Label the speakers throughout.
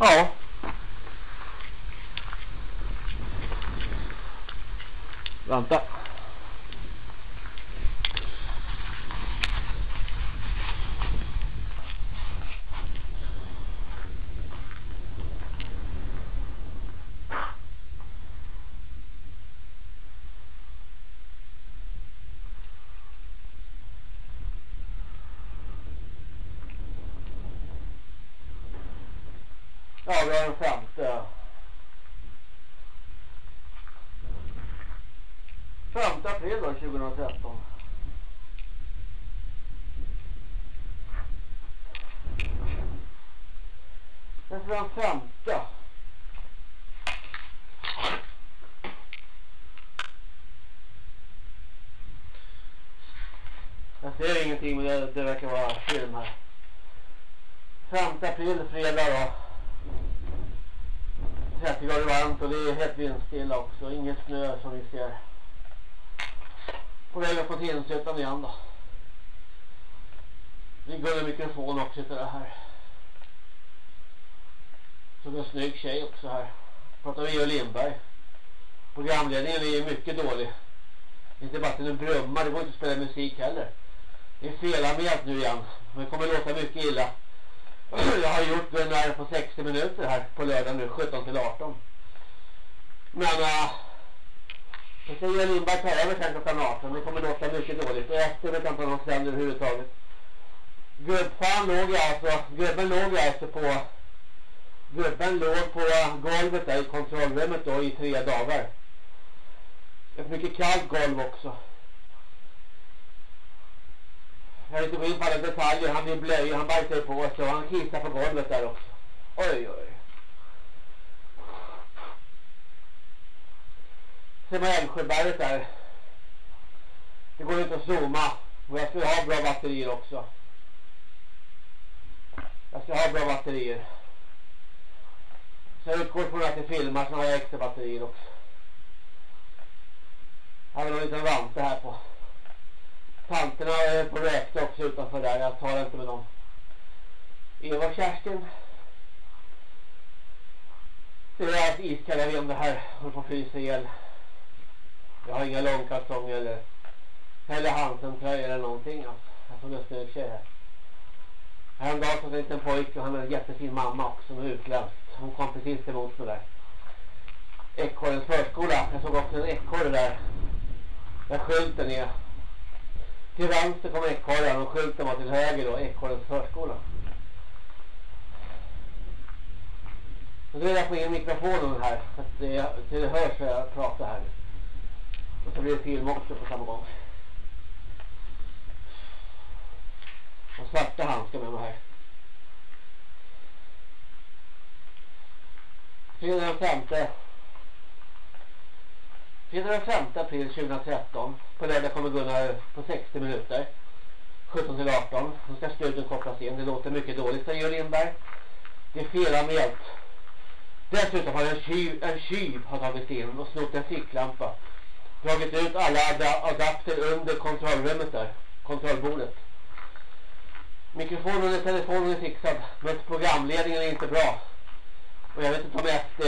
Speaker 1: Ja. Vänta. 213. Sen så den femte. Jag ser ingenting men det, det verkar vara film här. 5 april, fredag då. 30 grader varmt och det är helt vindstilla också. Inget snö som vi ser. På väg igen då. Det är gullig mikrofon också till det här. Som en snygg tjej också här. Pratar vi och Lindberg. Programledningen är mycket dålig. Inte bara till en brummar, det går inte att spela musik heller. Det är felanmält nu igen. Det kommer låta mycket illa. Jag har gjort den här på 60 minuter här på lördag nu, 17 till 18. Men äh, så säger Lindberg ta över sen klockan 18. Det kommer låta mycket dåligt. Och efter vet jag inte om de sänder överhuvudtaget. Gubbfan låg jag alltså, gubben låg jag alltså på gubben låg på golvet där i kontrollrummet då i tre dagar. Ett mycket kallt golv också. Jag vill inte gå in på alla detaljer. Han blir blöj, han bajsar på sig och han kissar på golvet där också. Oj, oj. Ser man Älvsjöberget där. Det går inte att zooma. Och jag skulle ha bra batterier också. Jag ska ha bra batterier. Så jag utgår från att jag filmar så har jag extra batterier också. Jag har en liten vante här på. Tanterna är på räkta också utanför där. Jag talar inte med dem. Eva och Kerstin. Det är deras iskalla det här. Håller på att frysa ihjäl. Jag har inga långkalsonger eller eller Hansen-tröja eller någonting. Alltså. Jag får en snygg tjej här. Häromdagen så en liten pojke och han har en jättefin mamma också som är utländsk. Hon kom precis emot mig där. Ekorrens förskola. Jag såg också en ekorre där. Där skylten är. Till vänster kom ekorren och skylten var till höger då. Ekorrens förskola. Och då vill jag få in mikrofonen här. Så att det, till det hörs hur jag pratar här. nu. Och så blir det film också på samma gång. Och svarta handskar med mig här. Fredag den femte. Fredag den femte april 2013. På lördag kommer Gunnar på 60 minuter. 17 till 18. Då ska studion kopplas in. Det låter mycket dåligt, säger Lindberg. Det är felanmält. Dessutom har en tjuv, en tjuv har tagit in och snott en ficklampa. Dragit ut alla adapter under kontrollrummet där. Kontrollbordet. Mikrofonen och telefonen är fixad. Men programledningen är inte bra. Och jag vet inte om SD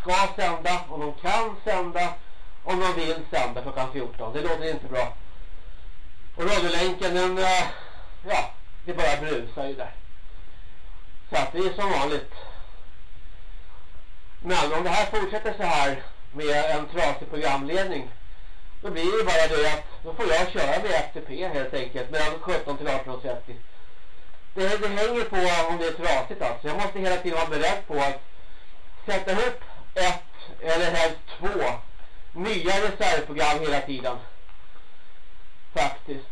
Speaker 1: ska sända. Om de kan sända. Om de vill sända klockan 14. Det låter inte bra. Och radiolänken den, eh, ja, det bara brusar ju där. Så att det är som vanligt. Men om det här fortsätter så här med en trasig programledning då blir det bara det att då får jag köra med FTP helt enkelt mellan 17 till 18.30. Det, det hänger på om det är trasigt alltså. Jag måste hela tiden vara beredd på att sätta ihop ett eller helst två nya reservprogram hela tiden. Faktiskt.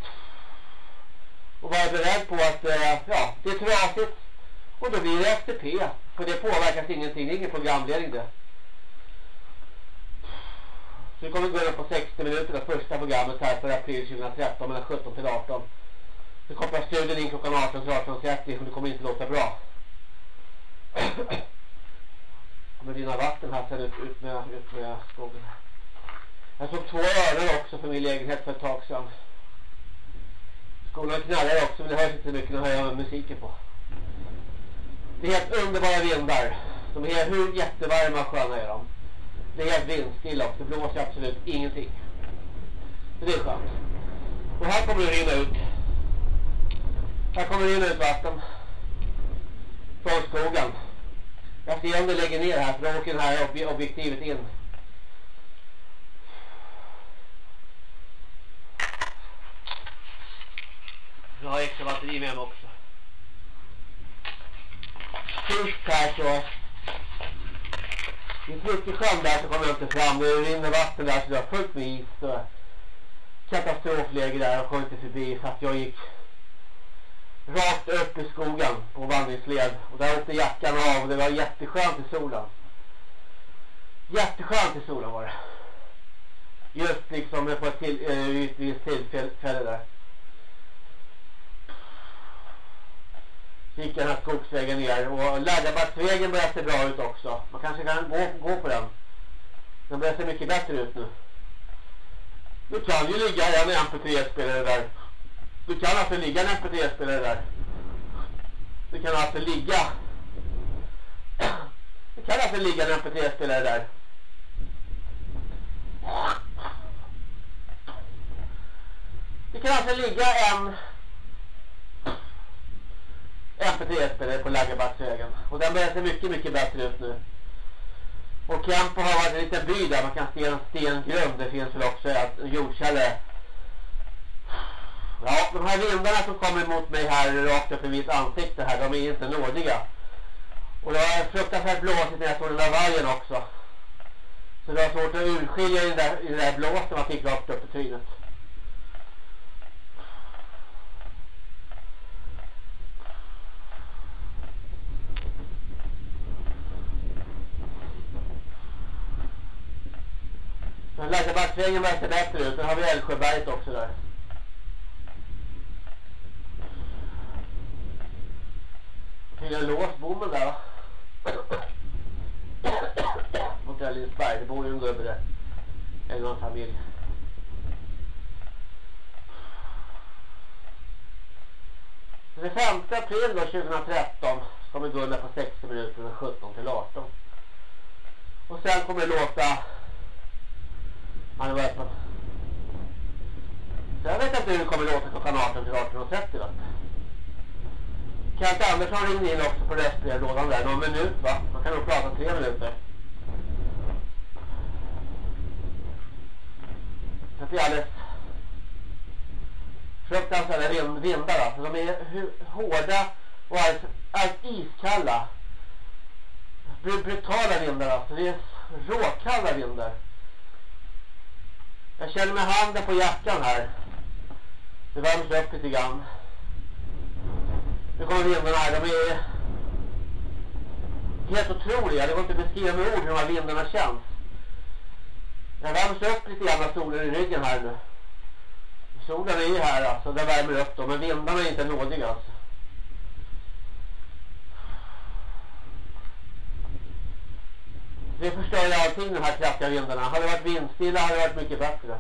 Speaker 1: Och vara beredd på att eh, ja, det är trasigt och då blir det FTP. För det påverkas ingenting, det är ingen programledning det. Så vi kommer gå på 60 minuter, det första programmet här för april 2013 mellan 17 till 18. Nu kopplar studien in klockan 18 till 18.30 och liksom. det kommer inte låta bra. kommer rinna vatten här sen ut, ut, med, ut med skogen. Jag såg två öron också för min lägenhet för ett tag sedan. Skolan knallar också men det hörs inte mycket, nu hör jag musiken på. Det är helt underbara vindar. De är hur jättevarma och sköna är de. Det är vindstilla och det blåser absolut ingenting. Så det är skönt. Och här kommer det rinna ut. Här kommer det rinna ut vatten. Från skogen. Jag ser om det lägger ner här för då åker det här objektivet in. Jag har extra batteri med mig också. Först här så i Flyttesjön där så kommer jag inte fram. Det rinner vatten där så det var fullt med is. Katastrofläge där och kom inte förbi så att jag gick rakt upp i skogen på vandringsled. Och där åkte jackan av och det var jätteskönt i solen. Jätteskönt i solen var det. Just liksom på ett till, eh, äh, tillfälle där. Gick den här skogsvägen ner och Läderbacksvägen börjar se bra ut också. Man kanske kan gå, gå på den. Den börjar se mycket bättre ut nu. Du kan ju ligga en MP3-spelare där. Du kan alltså ligga en MP3-spelare där. Du kan alltså ligga Du kan alltså ligga en MP3-spelare där. Det kan alltså ligga en MP3-spelare på Laggerbacksvägen. Och den börjar se mycket, mycket bättre ut nu. Och Kempo har varit en liten by där man kan se en stengrund. Det finns väl också en jordkällare. Ja, de här vindarna som kommer mot mig här rakt upp i mitt ansikte här, de är inte nådiga. Och det var fruktansvärt blåsigt när jag såg den där vargen också. Så det var svårt att urskilja i den där, i där blåsen man fick rakt upp i trynet. Men Läkarbacksvägen verkar bättre ut. Sen har vi Älvsjöberget också där. Jag har låst bommen där va? Mot Linsberg. Det bor ju en gubbe där. En annan familj. Den 5 april då, 2013 kommer Gunnar på 60 minuter från 17 till 18. Och sen kommer det låta han är öppen. Så jag vet inte hur det kommer låta klockan 18 till 18.30 va. Kent Andersson ringde in också på röstbrevlådan där någon minut va. Man kan nog prata tre minuter. Så det är alldeles fruktansvärda vindar alltså. De är hårda och är, är iskalla. Brutala vindar alltså. Det är råkalla vindar. Jag känner med handen på jackan här. Det värms upp lite grann. Nu kommer vindarna här. De är helt otroliga. Det går inte att beskriva med ord hur de här vindarna känns. Jag värms upp lite grann av solen i ryggen här nu. Solen är ju här alltså. Den värmer upp då. Men vindarna är inte nådiga alltså. Det förstör ju allting de här kraftiga vindarna. Hade det varit vindstilla hade det varit mycket bättre.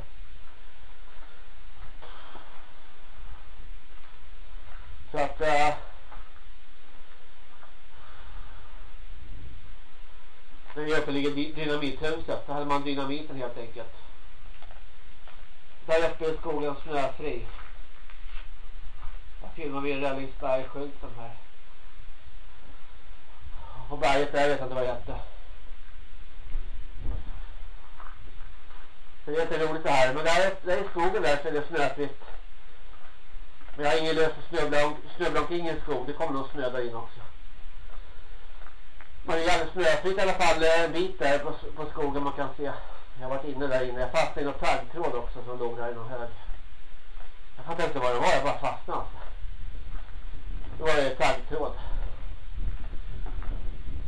Speaker 1: Så att... Äh, det är uppe dynamithuset. Då hade man dynamiten helt enkelt. Där uppe är skogen snöfri. Där filmar vi Rällingsbergskylten här. Och berget där vet jag inte vad det hette. Det är jätteroligt det här. Men där, där i skogen där så är det snöfritt. Men jag har ingen lös snöblank, snöblank ingen skog. Det kommer nog snö där in också. Men det är alldeles snöfritt i alla fall eh, en bit där på, på skogen man kan se. Jag har varit inne där inne. Jag fastnade i någon taggtråd också som låg där i någon hög. Jag fattar inte vad det var. Jag bara fastnade alltså. Det var det taggtråd.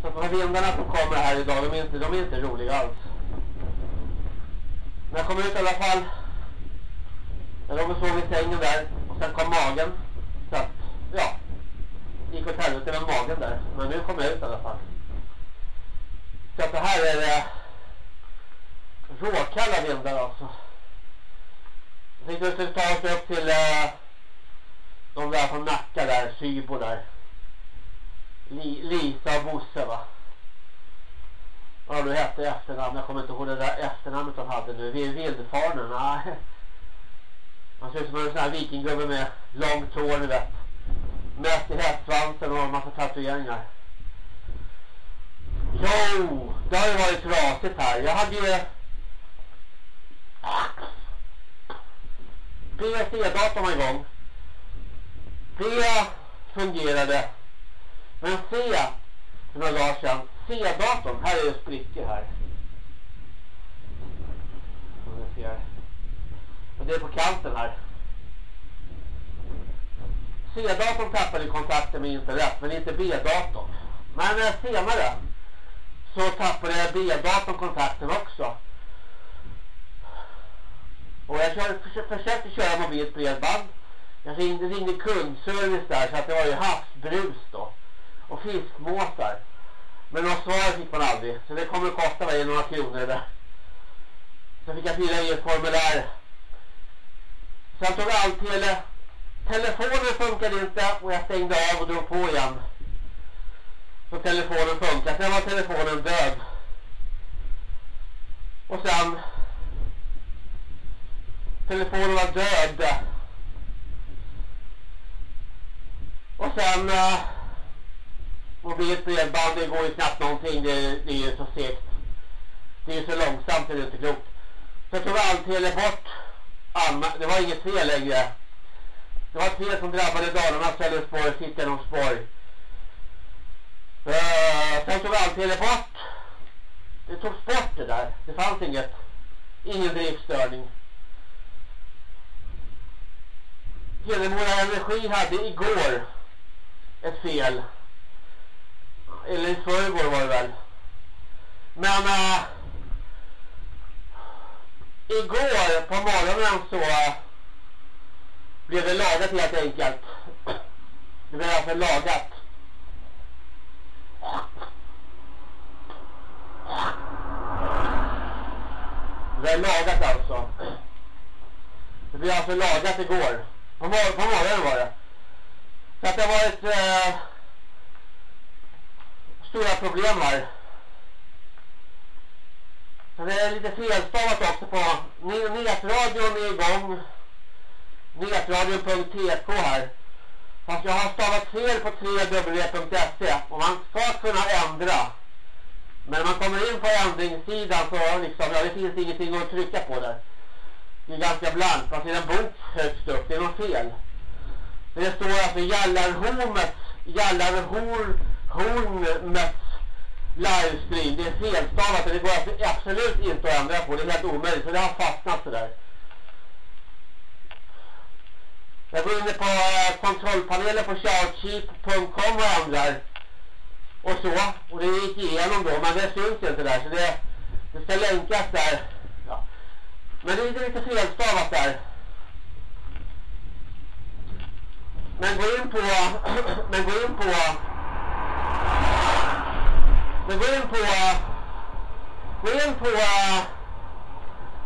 Speaker 1: Så de här vindarna som kommer här idag, de är inte, de är inte roliga alls. Men jag kom ut i alla fall. Jag låg och sov i sängen där. Och sen kom magen. Så att, ja. Gick åt helvete med magen där. Men nu kom jag ut i alla fall. Så att det här är det. Råkalla vindar alltså. Jag tänkte att vi skulle ta oss upp till eh, de där från Nacka där. Sybo där. Li, Lisa och Bosse va vad du hette i efternamn. Jag kommer inte ihåg det där efternamnet han hade nu. Vi är vildfarnen. Nej. Han ser ut som en sån här vikinggubbe med långt hår, ni vet. Mätt i hästsvansen och en massa tatueringar. Jo, det har ju varit trasigt här. Jag hade ju... BSE-datorn var igång. Det fungerade. Men C, för några dagar sedan, C-datorn, här är det sprickor här. Som ni ser. Och det är på kanten här. C-datorn tappade kontakten med internet, men inte B-datorn. Men eh, senare så tappade B-datorn kontakten också. Och jag kör, för, försökte köra mobilt bredband. Jag ringde, ringde kundservice där så att det var ju havsbrus då. Och fiskmåsar. Men något svar fick man aldrig. Så det kommer att kosta mig några kronor där. Så fick jag fylla i ett formulär. Sen tog jag Alltele. Telefonen funkade inte och jag stängde av och drog på igen. Så telefonen funkade. Sen var telefonen död. Och sen telefonen var död. Och sen uh, mobilt bredband, det går ju knappt någonting. Det, det är ju så segt. Det är ju så långsamt, det är inte klokt. Så tog Alltele bort Det var inget fel längre. Det var tre fel som drabbade Dalarna, Sölvesborg, Sittanholmsborg. Uh, eh, sen tog Alltele bort. Det togs bort det där. Det fanns inget. Ingen driftstörning. Hedemora Energi hade igår ett fel. Eller i förrgår var det väl. Men äh, igår på morgonen så äh, blev det lagat helt enkelt. Det blev alltså lagat. Det blev lagat alltså. Det blev alltså lagat igår. På, mor på morgonen var det. Så att det har varit Äh, stora problem här. Det är lite felstavat också på nätradion är igång. Nätradion.tk här. Fast jag har stavat fel på www.se och man ska kunna ändra. Men när man kommer in på ändringssidan så liksom, ja det finns ingenting att trycka på där. Det är ganska blankt. Fast det är en bok högst upp. Det är något fel. Det står alltså Jallarhormets Jallarhormets livestream. Det är felstavat det går alltså absolut inte att ändra på. Det är helt omöjligt. Så det har fastnat sådär. Jag går in på eh, kontrollpanelen på chartcheap.com och ändrar. Och så. Och det gick igenom då. Men det syns inte där. Så det, det ska länkas där. Ja. Men det är lite felstavat där. Men gå in på men gå in på men gå in på gå in på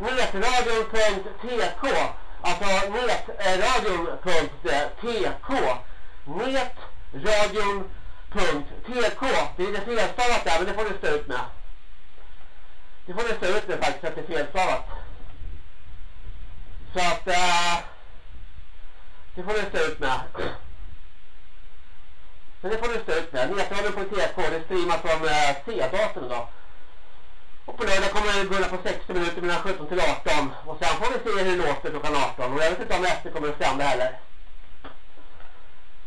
Speaker 1: netradion.tk alltså netradion.tk netradion.tk det är lite felstavat där men det får du stå ut med. Det får du stå ut med faktiskt att det är felstavat. Så att äh, det får du stå ut med. Så det får du stå ut med. Netradion på TK, det streamas från eh, C-datorn då. Och på lördag kommer det börja på 60 minuter mellan 17 till 18. Och sen får vi se hur det låter klockan 18. Och jag vet inte om SD kommer att sända heller.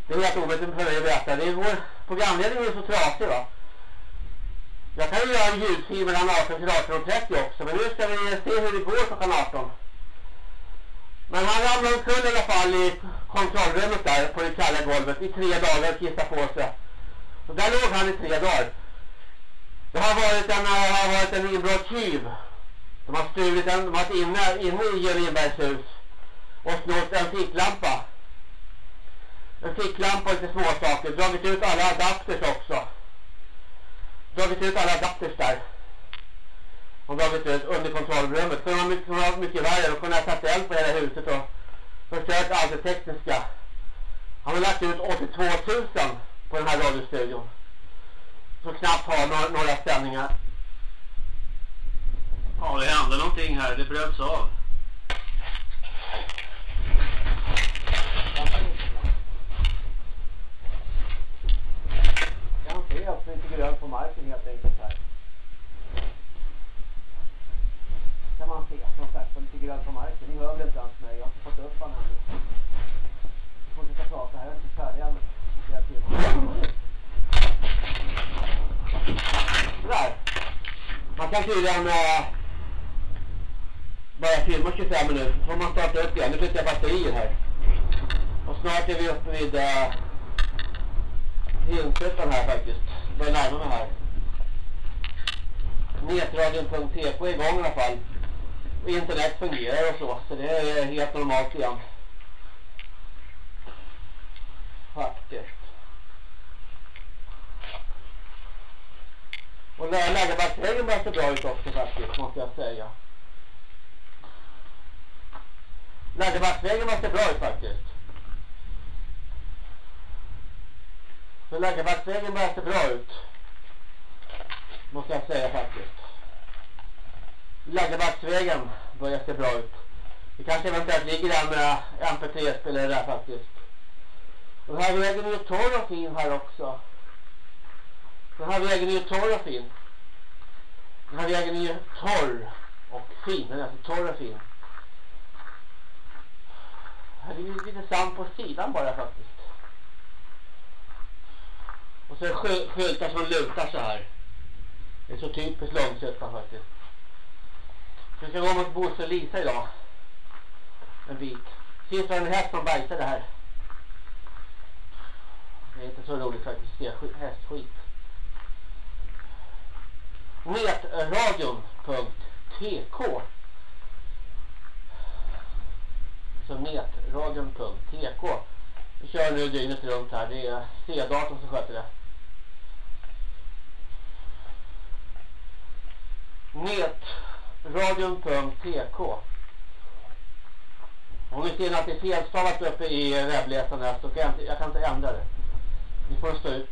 Speaker 1: Det är helt omöjligt för mig att berätta. Det är vår programledning är så trasig va. Jag kan ju göra en ljudfil mellan 18 till 18.30 också. Men nu ska vi se hur det går klockan 18. Men han ramlade omkull i alla fall i kontrollrummet där på det kalla golvet i tre dagar och kissade på sig. Och där låg han i tre dagar. Det har varit en, eh, har varit en inbrottstjuv. De har stulit en, de har varit inne, inne i Jörgenbergs hus och snott en ficklampa. En ficklampa och lite småsaker. Dragit ut alla adapters också. Dragit ut alla adapters där och dragit ut under kontrollrummet. För det var mycket, var mycket värre. Då kunde jag satt eld på hela huset och förstört allt det tekniska. Han har lagt ut 82 000 på den här radiostudion. Som knappt har några, några sändningar. Ja, det hände någonting här. Det bröts av.
Speaker 2: kan se att det inte grönt på marken helt enkelt Kan man se som sagt lite grönt på marken. Ni hör väl inte ens mig. Jag har inte fått upp honom ännu. Vi får inte prata här. Jag är inte färdig än.
Speaker 1: Sådär. Man kan tydligen eh, börja filma 25 minuter. Så får man starta upp igen. Nu byter jag batterier här. Och snart är vi uppe vid eh, Hinshyttan här faktiskt. Börjar närma mig här. Netradion.tk är igång i alla fall. Internet fungerar och så. Så det är helt normalt igen. Faktiskt. Och Lägerbacksvägen börjar se bra ut också faktiskt, måste jag säga. Lägerbacksvägen börjar se bra ut faktiskt. Så Lägerbacksvägen börjar se bra ut. Måste jag säga faktiskt. Lägerbacksvägen börjar se bra ut. Det kanske eventuellt ligger där med MP3-spelare där faktiskt. Den här vägen är ju torr och fin här också. Den här vägen är ju torr och fin. Den här vägen är ju torr och fin. Den är alltså torr och fin. Här är ju lite sand på sidan bara faktiskt. Och så är det skyltar som lutar så här. Det är så typiskt Långsötan faktiskt. Vi ska gå mot Bosse och Lisa idag. En bit. Sist var det en häst som bajsade här. Det är inte så roligt faktiskt att se hästskit. Netradion.tk Så netradion.tk Vi kör nu dygnet runt här. Det är C-datorn som sköter det. Radion.tk Om ni ser att det är felstavat uppe i webbläsaren så kan jag inte, jag kan inte ändra det. Ni får stå ut.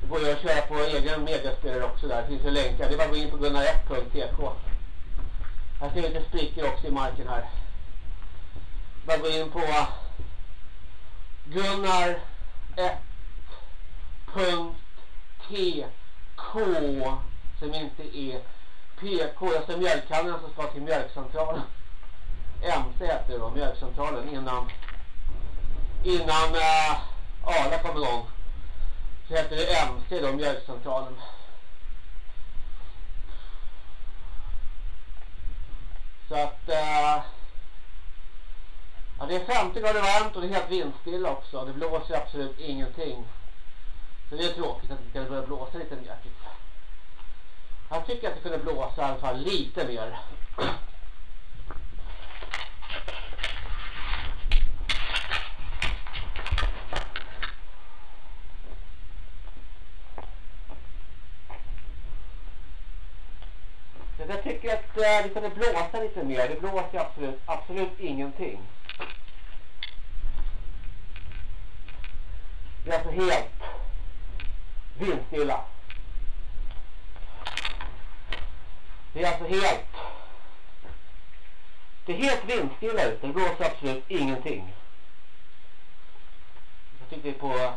Speaker 1: Det går ju att köra på egen mediaspelare också där. Det finns ju länkar. Det är bara att gå in på gunnar1.tk. Här ser vi lite sprickor också i marken här. Bara gå in på gunnar1.tk som inte är PK. Jag ser mjölkkannan som ska till mjölkcentralen. MC heter det då, mjölkcentralen innan innan äh, Arla kom igång så hette det MC då, mjölkcentralen. Så att äh, ja, det är 50 grader varmt och det är helt vindstilla också. Det blåser absolut ingenting. Så det är tråkigt att det kan börja blåsa lite mer. Jag tycker att det kunde blåsa i alla fall lite mer. jag tycker att eh, det kunde blåsa lite mer. Det blåser absolut, absolut ingenting. Det är alltså helt vindstilla. Det är alltså helt det är helt vindstilla ute. Det blåser absolut ingenting. Jag tyckte på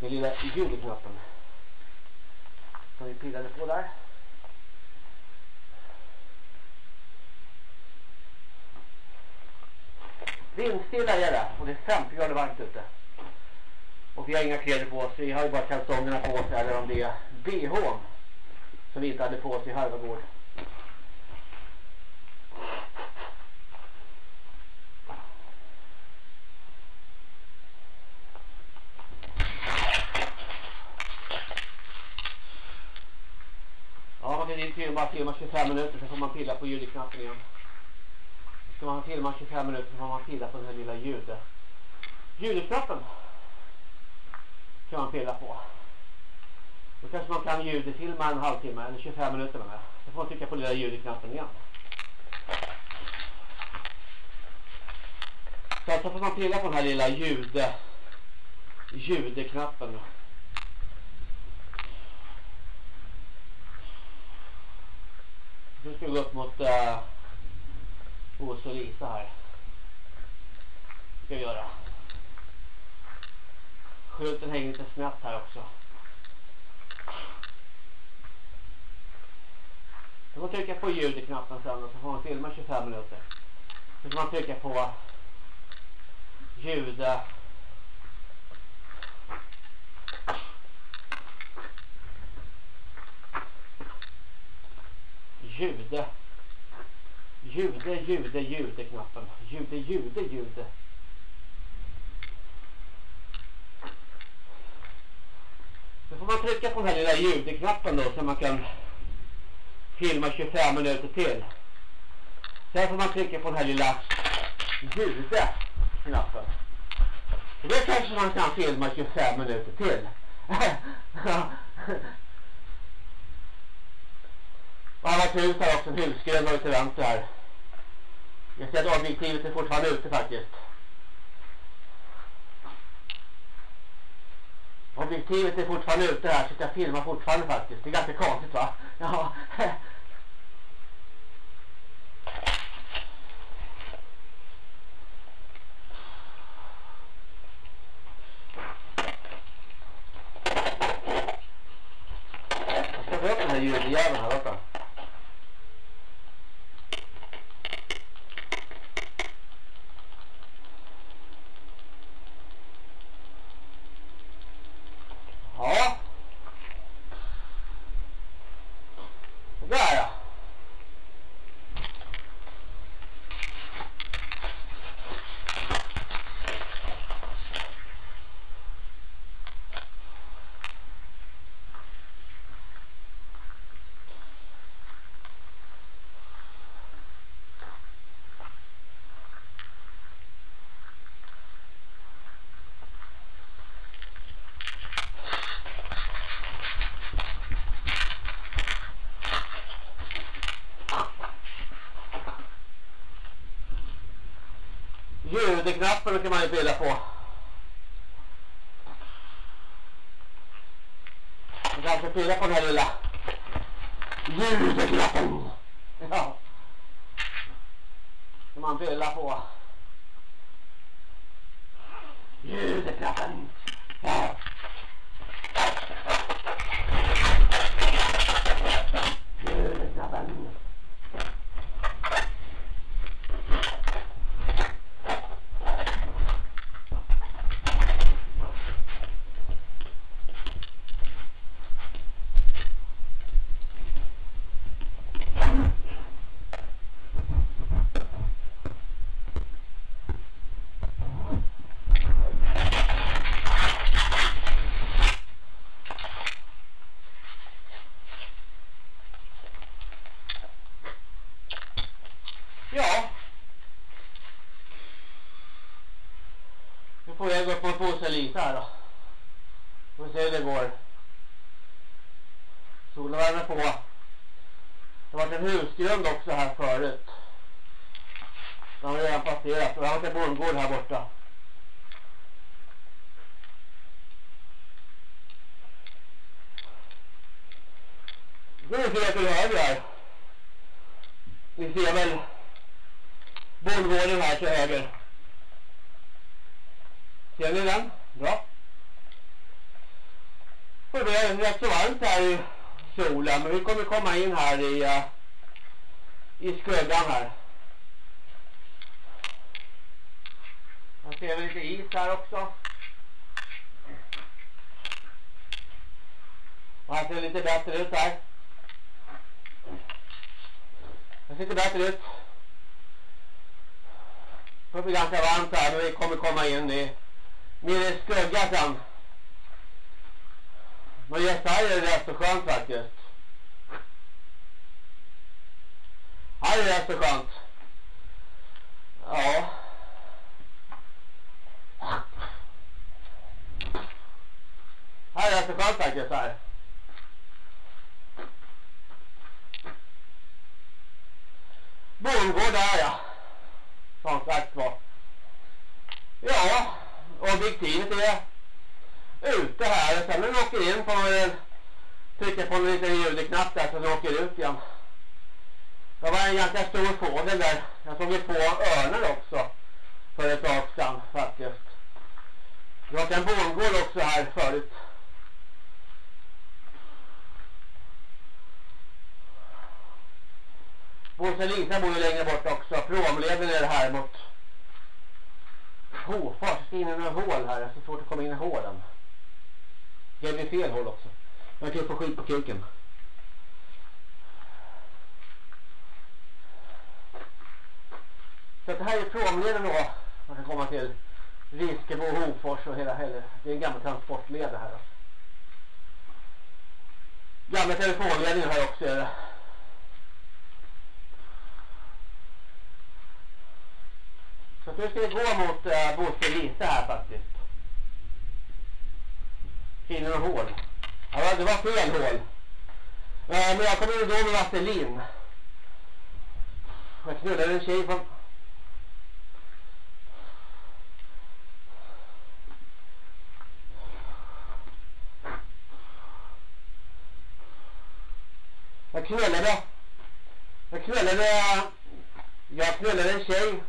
Speaker 1: den lilla ljudknappen som vi pillade på där. Vindstilla är det. Och det är 50 grader varmt ute. Och vi har inga kläder på oss. Vi har ju bara kalsongerna på oss. Eller om det är BH. Som vi inte hade på oss i Harvagård. Ja, man kan inte bara filma 25 minuter så får man pilla på ljudknappen igen. Ska man filma 25 minuter så får man pilla på den här lilla ljud. Ljudknappen kan man pilla på. Då kanske man kan ljudfilma en halvtimme eller 25 minuter med. Så får man trycka på lilla ljudknappen igen. Så alltså får man pilla på den här lilla ljud ljudknappen. Nu ska vi gå upp mot eh, uh, Ås och Lisa här. Ska vi göra. Skylten hänger lite snett här också. Då får man trycka på ljudknappen sen och så får man filma 25 minuter. Så kan man trycka på ljud jude. Jude, jude, jude knappen. Jude, jude, jude. Då får man trycka på den här lilla ljudknappen då så man kan filma 25 minuter till. Sen får man trycka på den här lilla jude-knappen. Då kanske man kan filma 25 minuter till. Och han har hus här också, en husgrön och till vänster här. Jag ser att objektivet är fortfarande ute faktiskt. Objektivet är fortfarande ute här så jag filmar fortfarande faktiskt. Det är ganska konstigt va? Ja. Jag ska ta upp den här ljudjäveln här, vänta. Ja. Där ja. Knappen kan man ju pilla på. Man kan alltså pilla på den här lilla ljudknappen. Ja. Kan man pilla på. Ljudknappen. Ja. Ljudknappen. Ja. Nu får jag gå upp och en lite här då. Får se hur det går. Solen värmer på. Det har varit en husgrund också här förut. Den har redan passerat. Och det har varit en bondgård här borta. Nu ser jag till höger här. Ni ser väl bondgården här till höger. Ser ni den? Bra. Och det är rätt så varmt här i solen. Men vi kommer komma in här i, uh, i skuggan här. Här ser vi lite is här också. Och här ser det lite bättre ut här. Det ser lite bättre ut. Det blir ganska varmt här men vi kommer komma in i Nere i skugga sen. Men just här är det rätt så skönt faktiskt. Här är det rätt så skönt. Ja. Här är det rätt så skönt faktiskt här. Bondgård där ja. Som sagt var. Ja, objektivet är ute här. Sen när den åker in får man eh, väl trycka på en liten ljudknapp där så den åker ut igen. Det var en ganska stor fågel där. Jag såg ju två örnar också. För ett tag sedan faktiskt. Det var en bondgård också här förut. Bosse Lisa bor ju längre bort också. Promleden är det här mot Hofors. Jag ska in i några hål här. Det är så svårt att komma in i hålen. Det blir fel hål också. Jag kan få skit på kuken. Så det här är promleden då. Man kan komma till Riskebo, Hofors och hela heller. Det är en gammal transportled det här. Då. Gamla telefonledningen här också är det. Så nu ska vi gå mot äh, Bosse Lisa här faktiskt. Finner och hål. Ja, det var fel hål. Äh, men jag kommer in med vaselin. Jag knullade en tjej från... Jag knullade... Jag knullade... Jag knullade en tjej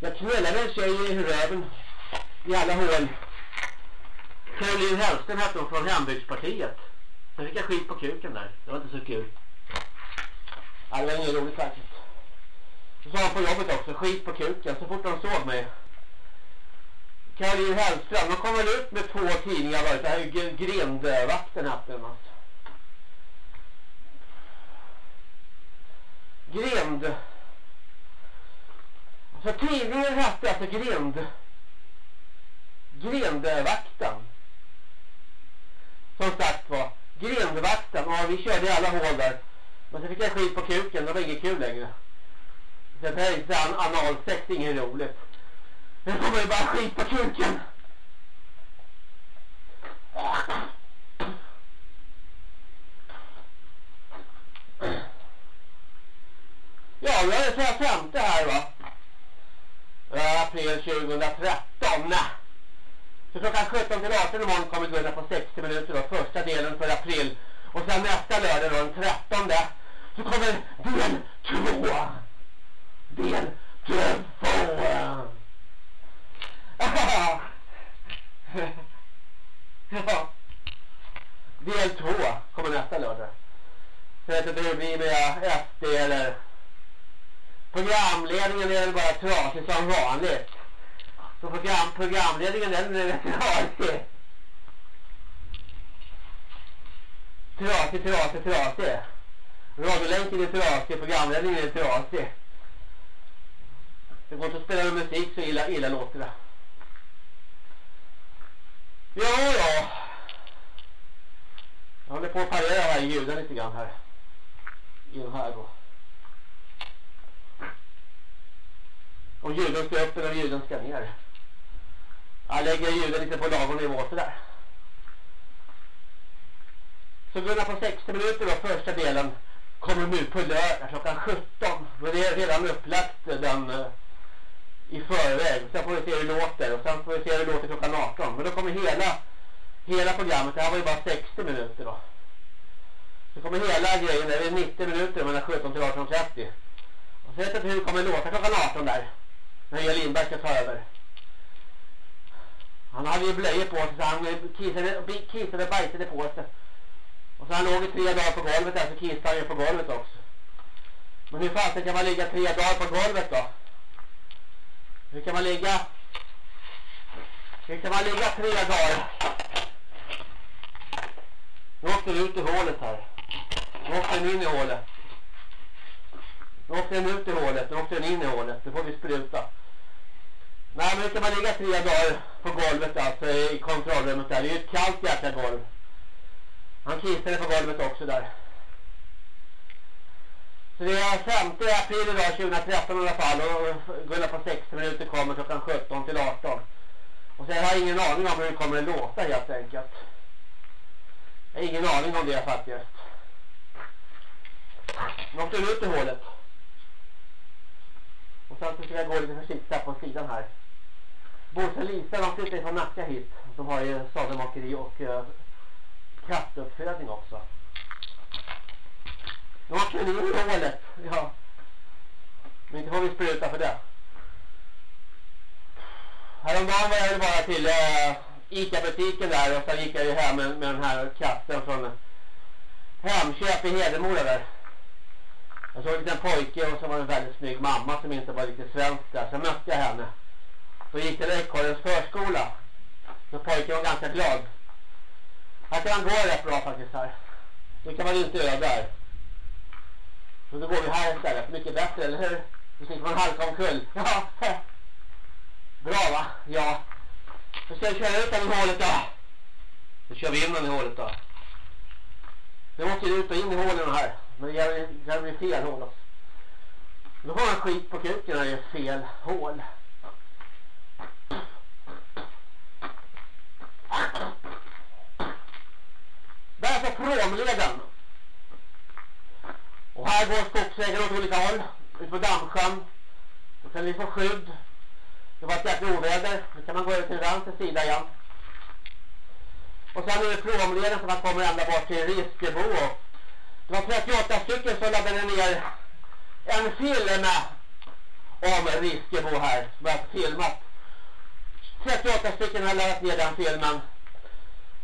Speaker 1: jag knullade en tjej i röven i alla hål. Caroline Hellsten hette hon från Hembygdspartiet. Sen fick jag skit på kuken där. Det var inte så kul. Ja, det var inget roligt faktiskt. Så sa han på jobbet också, skit på kuken. Så fort de såg mig. Caroline Hellström, de kom väl ut med två tidningar varit. Det här är ju grindvakten hette den alltså. Grind så tidningen hette alltså Grind. Grindvakten. Som sagt var. Grindvakten. Ja, vi körde i alla hål där. Men så fick jag skit på kuken. Det var inget kul längre. Sen tänkte an analsex är inget roligt. Nu får man ju bara skit på kuken. Ja, vi har det så här femte här va april 2013. Så klockan 17 till 18 imorgon kommer Gunnar på 60 minuter då, första delen för april. Och sen nästa lördag då, den 13 så kommer del 2. Del 2. Del 2 kommer nästa lördag. Så jag vet inte hur det blir med SD eller Programledningen är väl bara trasig som vanligt. Så program, programledningen den är trasig. Trasig, trasig, trasig. Radiolänken är trasig, programledningen är trasig. Det går inte att spela med musik så illa, illa låter det. Ja, ja. Jag håller på att parera här ljuden lite grann här. I den här då. Och ljuden ska upp eller ljuden ska ner. Jag lägger ljuden lite på lagom nivå sådär. Så börjar på 60 minuter då, första delen kommer nu på lördag klockan 17. Men det är redan upplagt den uh, i förväg. Sen får vi se hur det låter och sen får vi se hur det låter klockan 18. Men då kommer hela hela programmet, det här var ju bara 60 minuter då. Så kommer hela grejen, det är 90 minuter mellan 17 till 18.30. Och så vet jag inte hur det kommer låta klockan 18 där när Lindberg ska ta över. Han hade ju blöjor på sig så han kissade, kissade bajsade på sig. Och så han låg i tre dagar på golvet där så kissade han ju på golvet också. Men hur fasen kan man ligga tre dagar på golvet då? Hur kan man ligga hur kan man ligga tre dagar? Nu åkte den ut i hålet här. Nu åkte den in i hålet. Nu åkte den ut i hålet. Nu åkte den in i hålet. Nu får vi spruta. Nej, men ska man ligga tre dagar på golvet alltså i kontrollrummet där. Det är ju ett kallt jäkla golv. Han kissade på golvet också där. Så det är 5 april idag 2013 i alla fall och Gunnar på 60 minuter kommer klockan 17 till 18. Och så jag har ingen aning om hur det kommer att låta helt enkelt. Jag har ingen aning om det faktiskt. Nu åkte ut i hålet. Och sen så ska jag gå lite försiktigt här på sidan här. Bosse Lisa de flyttade från Nacka hit. De har ju sadelmakeri och eh, kattuppfödning också. De har kanin i hålet. Ja. Men inte får vi spruta för det. Häromdagen var jag bara till eh, Ica-butiken där och sen gick jag ju hem med, med den här katten från Hemköp i Hedemora där. Jag såg en liten pojke och så var det en väldigt snygg mamma som inte var lite svensk där. Så mötte jag henne. Då gick till Ekorrens förskola. Så pojken var ganska glad. Här kan han gå rätt bra faktiskt här. Nu kan man inte göra där. Så då går vi här istället. Mycket bättre, eller hur? Då slipper man halka omkull. Ja, bra va? Ja. Då ska jag köra ut den i hålet då. Då kör vi in den i hålet då. Nu måste ju ut och in i hålen här. Men det kan bli fel hål också. Nu har man skit på kuken när det är fel hål. Här på promleden. Och här går skogsägare åt olika håll. Ut på Dammsjön. Då kan vi få skydd. Det var ett jäkla oväder. Nu kan man gå över till vänster sida igen. Och sen är det Kromleden som man kommer ända bort till Riskebo. Det var 38 stycken som laddade ner en film om Riskebo här. Som jag filmat. 38 stycken har laddat ner den filmen.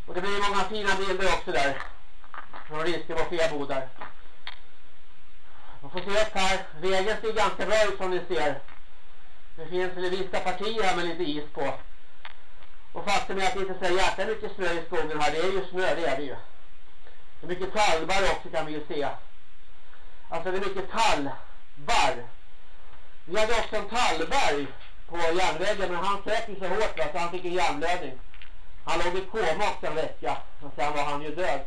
Speaker 1: Och det blir många fina bilder också där. Från Riskebo och Febo där. Man får se upp här. Vägen ser ganska bra ut som ni ser. Det finns vissa partier här med lite is på. Och faktum är att det inte är så jäkla mycket snö i skogen här. Det är ju snö, det är det ju. Det är mycket tallbar också kan vi ju se. Alltså det är mycket tallbar. Vi hade också en tallberg på järnvägen men han sträckte så hårt va, så han fick en järnblödning. Han låg i koma också en vecka och sen var han ju död.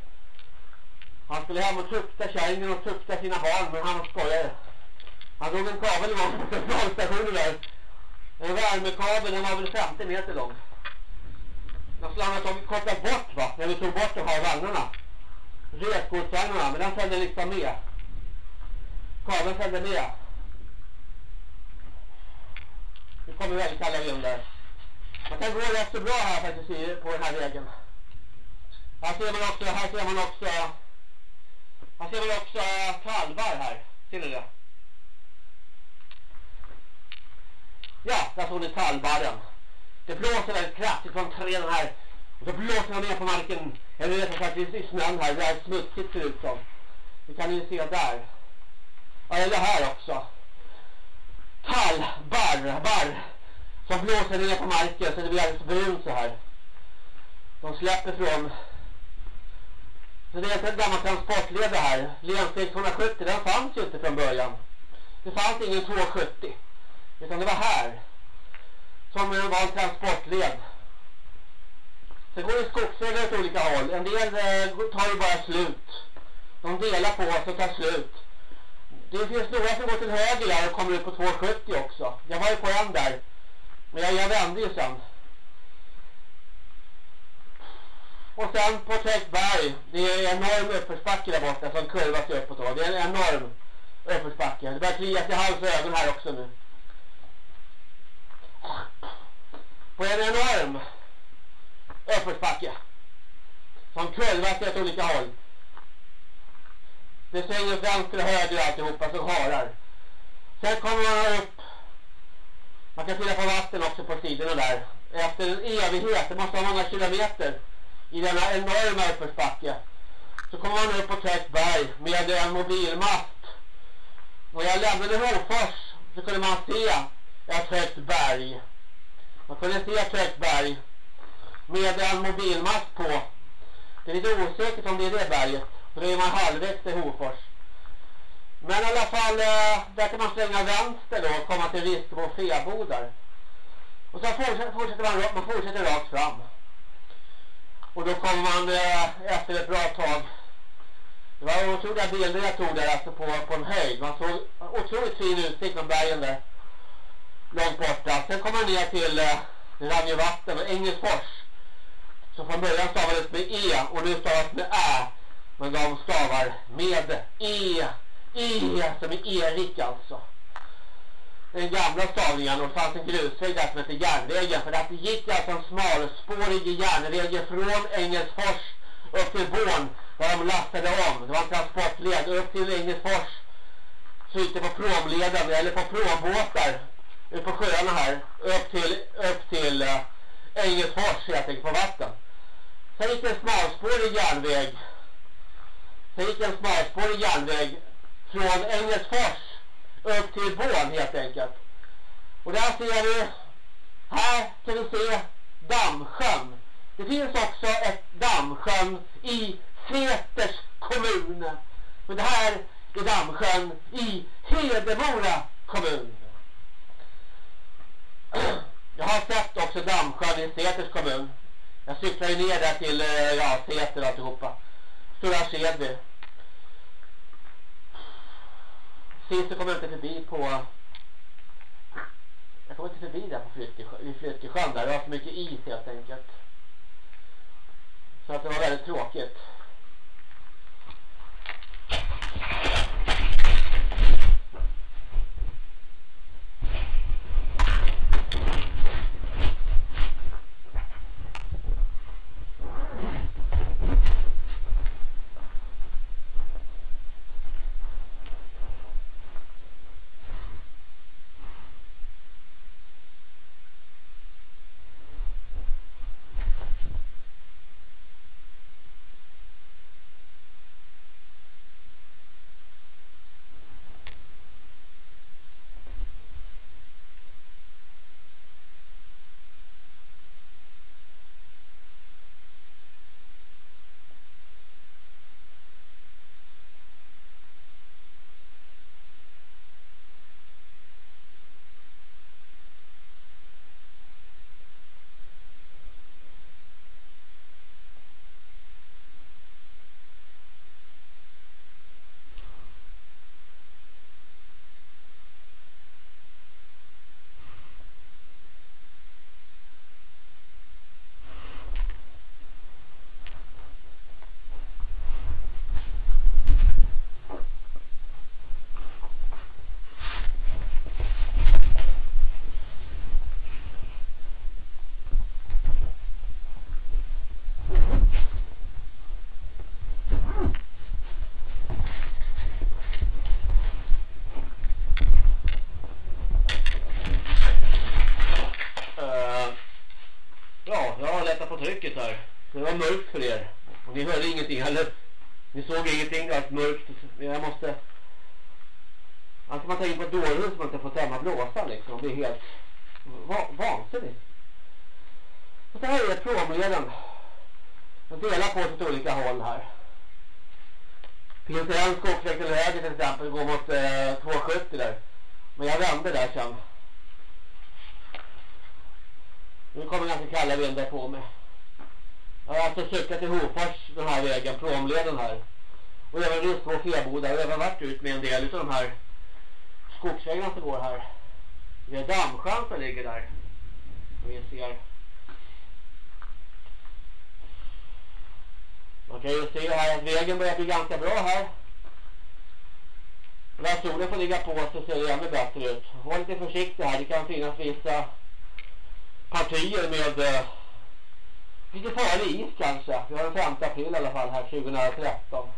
Speaker 1: Han skulle hem och tukta kärringen och tukta sina barn men han skojade. Han drog en kabel någon på centralstationen där. En värmekabel, den var väl 50 meter lång. Den skulle han ha tagit kopplat bort va, när vi tog bort de här vagnarna. Resgodsvagnarna, men den följde liksom med. Kabeln följde med. Det kommer väldigt kalla vindar. Man kan gå rätt så bra här faktiskt på den här vägen. Här ser man också, här ser man också, här ser man också eh, kalvar här. Ser ni det? Ja, där såg ni tallbarren. Det blåser väldigt kraftigt från träden här. Och så blåser man ner på marken. Eller rättare sagt i snön här. Det är smutsigt ser ut som. Det kan ni se där. Ja, eller här också. Tallbarr, barr. Som blåser ner på marken så det blir alldeles brunt så här. De släpper från. Så det är en gammal transportled det här. Länsväg 270, den fanns ju inte från början. Det fanns ingen 270. Utan det var här. Som var en transportled. Sen går det skogsvägar åt olika håll. En del eh, tar ju bara slut. De delar på sig och tar slut. Det finns några som går till höger där och kommer ut på 270 också. Jag var ju på en där. Men jag, jag vände ju sen. Och sen på Täckberg, det är en enorm uppförsbacke där borta som kurvas uppåt då. Det är en enorm uppförsbacke. Det börjar klia sig hals och ögon här också nu. På en enorm uppförsbacke. Som kurvas åt olika håll. Det svänger vänster och höger alltihopa som harar. Sen kommer man upp man kan fylla på vatten också på sidorna där. Efter en evighet, det måste vara många kilometer i denna enorma uppförsbacke. Så kommer man upp på Träckberg med en mobilmast. Och jag lämnade Hofors så kunde man se ett högt berg. Man kunde se ett högt berg med en mobilmast på. Det är lite osäkert om det är det berget. Då är man halvvägs till Hofors. Men i alla fall, eh, där kan man svänga vänster då och komma till Riskebo och Och sen fortsätter, fortsätter man, man fortsätter rakt fram. Och då kommer man eh, efter ett bra tag. Det var otroliga bilder jag tog där alltså på, på en höjd. Man såg otroligt fin utsikt från bergen där. Långt borta. Sen kommer man ner till eh, och Engelsfors. Som från början stavades med E och nu stavas med Ä. Men de stavar med E. E som är Erik alltså. Den gamla stavningen och det fanns en grusväg där som hette järnvägen. För att det gick alltså en smalspårig järnväg från Engelsfors upp till Born. Där de lastade om. Det var en transportled upp till Engelsfors. Så ute på promleden eller på prombåtar ute på sjöarna här upp till, upp till äh, Engelsfors helt enkelt på vatten. Sen gick en smalspårig järnväg. Sen gick en smalspårig järnväg från Engelsfors upp till Bån helt enkelt. Och där ser vi, här kan vi se Dammsjön. Det finns också ett Dammsjön i Säters kommun. Men det här är Dammsjön i Hedemora kommun. Jag har sett också Dammsjön i Säters kommun. Jag cyklar ju ner där till eh, ja, Säter och alltihopa. Stora Skedby. Sist så kom jag inte förbi på jag kom inte förbi där på Flyttesjön där. Det var så mycket is helt enkelt. Så att det var väldigt tråkigt. Eh, 270 där. Men jag vände där sen. Nu kommer ganska kalla vindar på mig. Jag har alltså cyklat till Hofors den här vägen, promleden här. Och även Rissbo på Feboda. har även varit ut med en del av de här skogsvägarna som går här. Det är dammsjön som ligger där. Som vi ser. Man kan ju se här att vägen börjar bli ganska bra här. När solen får ligga på så ser det ännu bättre ut. Var lite försiktig här. Det kan finnas vissa partier med eh, lite farlig is kanske. Vi har den 5 april i alla fall här 2013.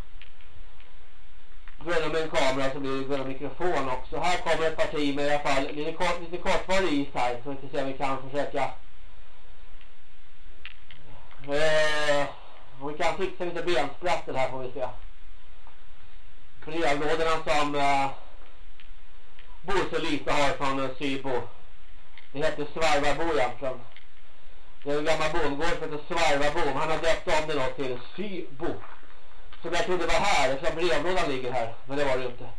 Speaker 1: Börjar med en kamera så blir det en mikrofon också. Här kommer ett parti med i alla fall lite, kort, lite kortvarig is här. Så vi ska se om vi kan försöka eh, vi kan fixa lite bensprätter här får vi se. Brevlådorna som eh, Bosse Lisa har från eh, Sybo. Det heter Svarvabo egentligen. Det är en gammal bondgård som heter Svarvabo. Han har döpt om det då till Sybo. Som jag trodde var här eftersom brevlådan ligger här. Men det var det ju inte.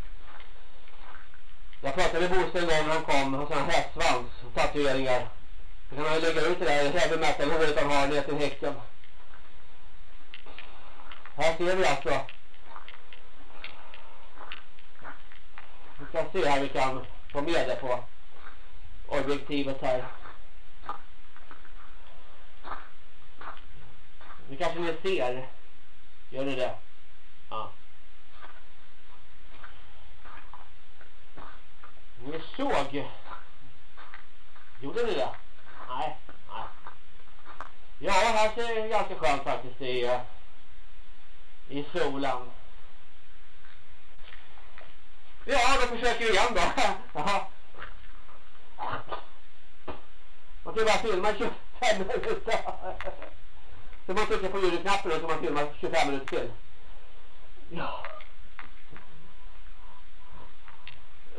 Speaker 1: Jag pratade med Bosse en gång när han kom. Han sådana hästsvans och tatueringar. Då kan man ju lägga ut det där heavy metal håret han har ner till häcken. Här ser vi alltså. Vi ska se här vi kan få med det på objektivet här. Nu kanske ni ser. Gör ni det? Ja. Ni såg. Gjorde ni det? Nej. Nej. Ja, här ser det ganska skönt faktiskt i, eh, i solen. Ja, då försöker vi igen då. Man kan ju bara filma i 25 minuter. Så man trycker på ljudknappen och så man filmar 25 minuter till. Ja.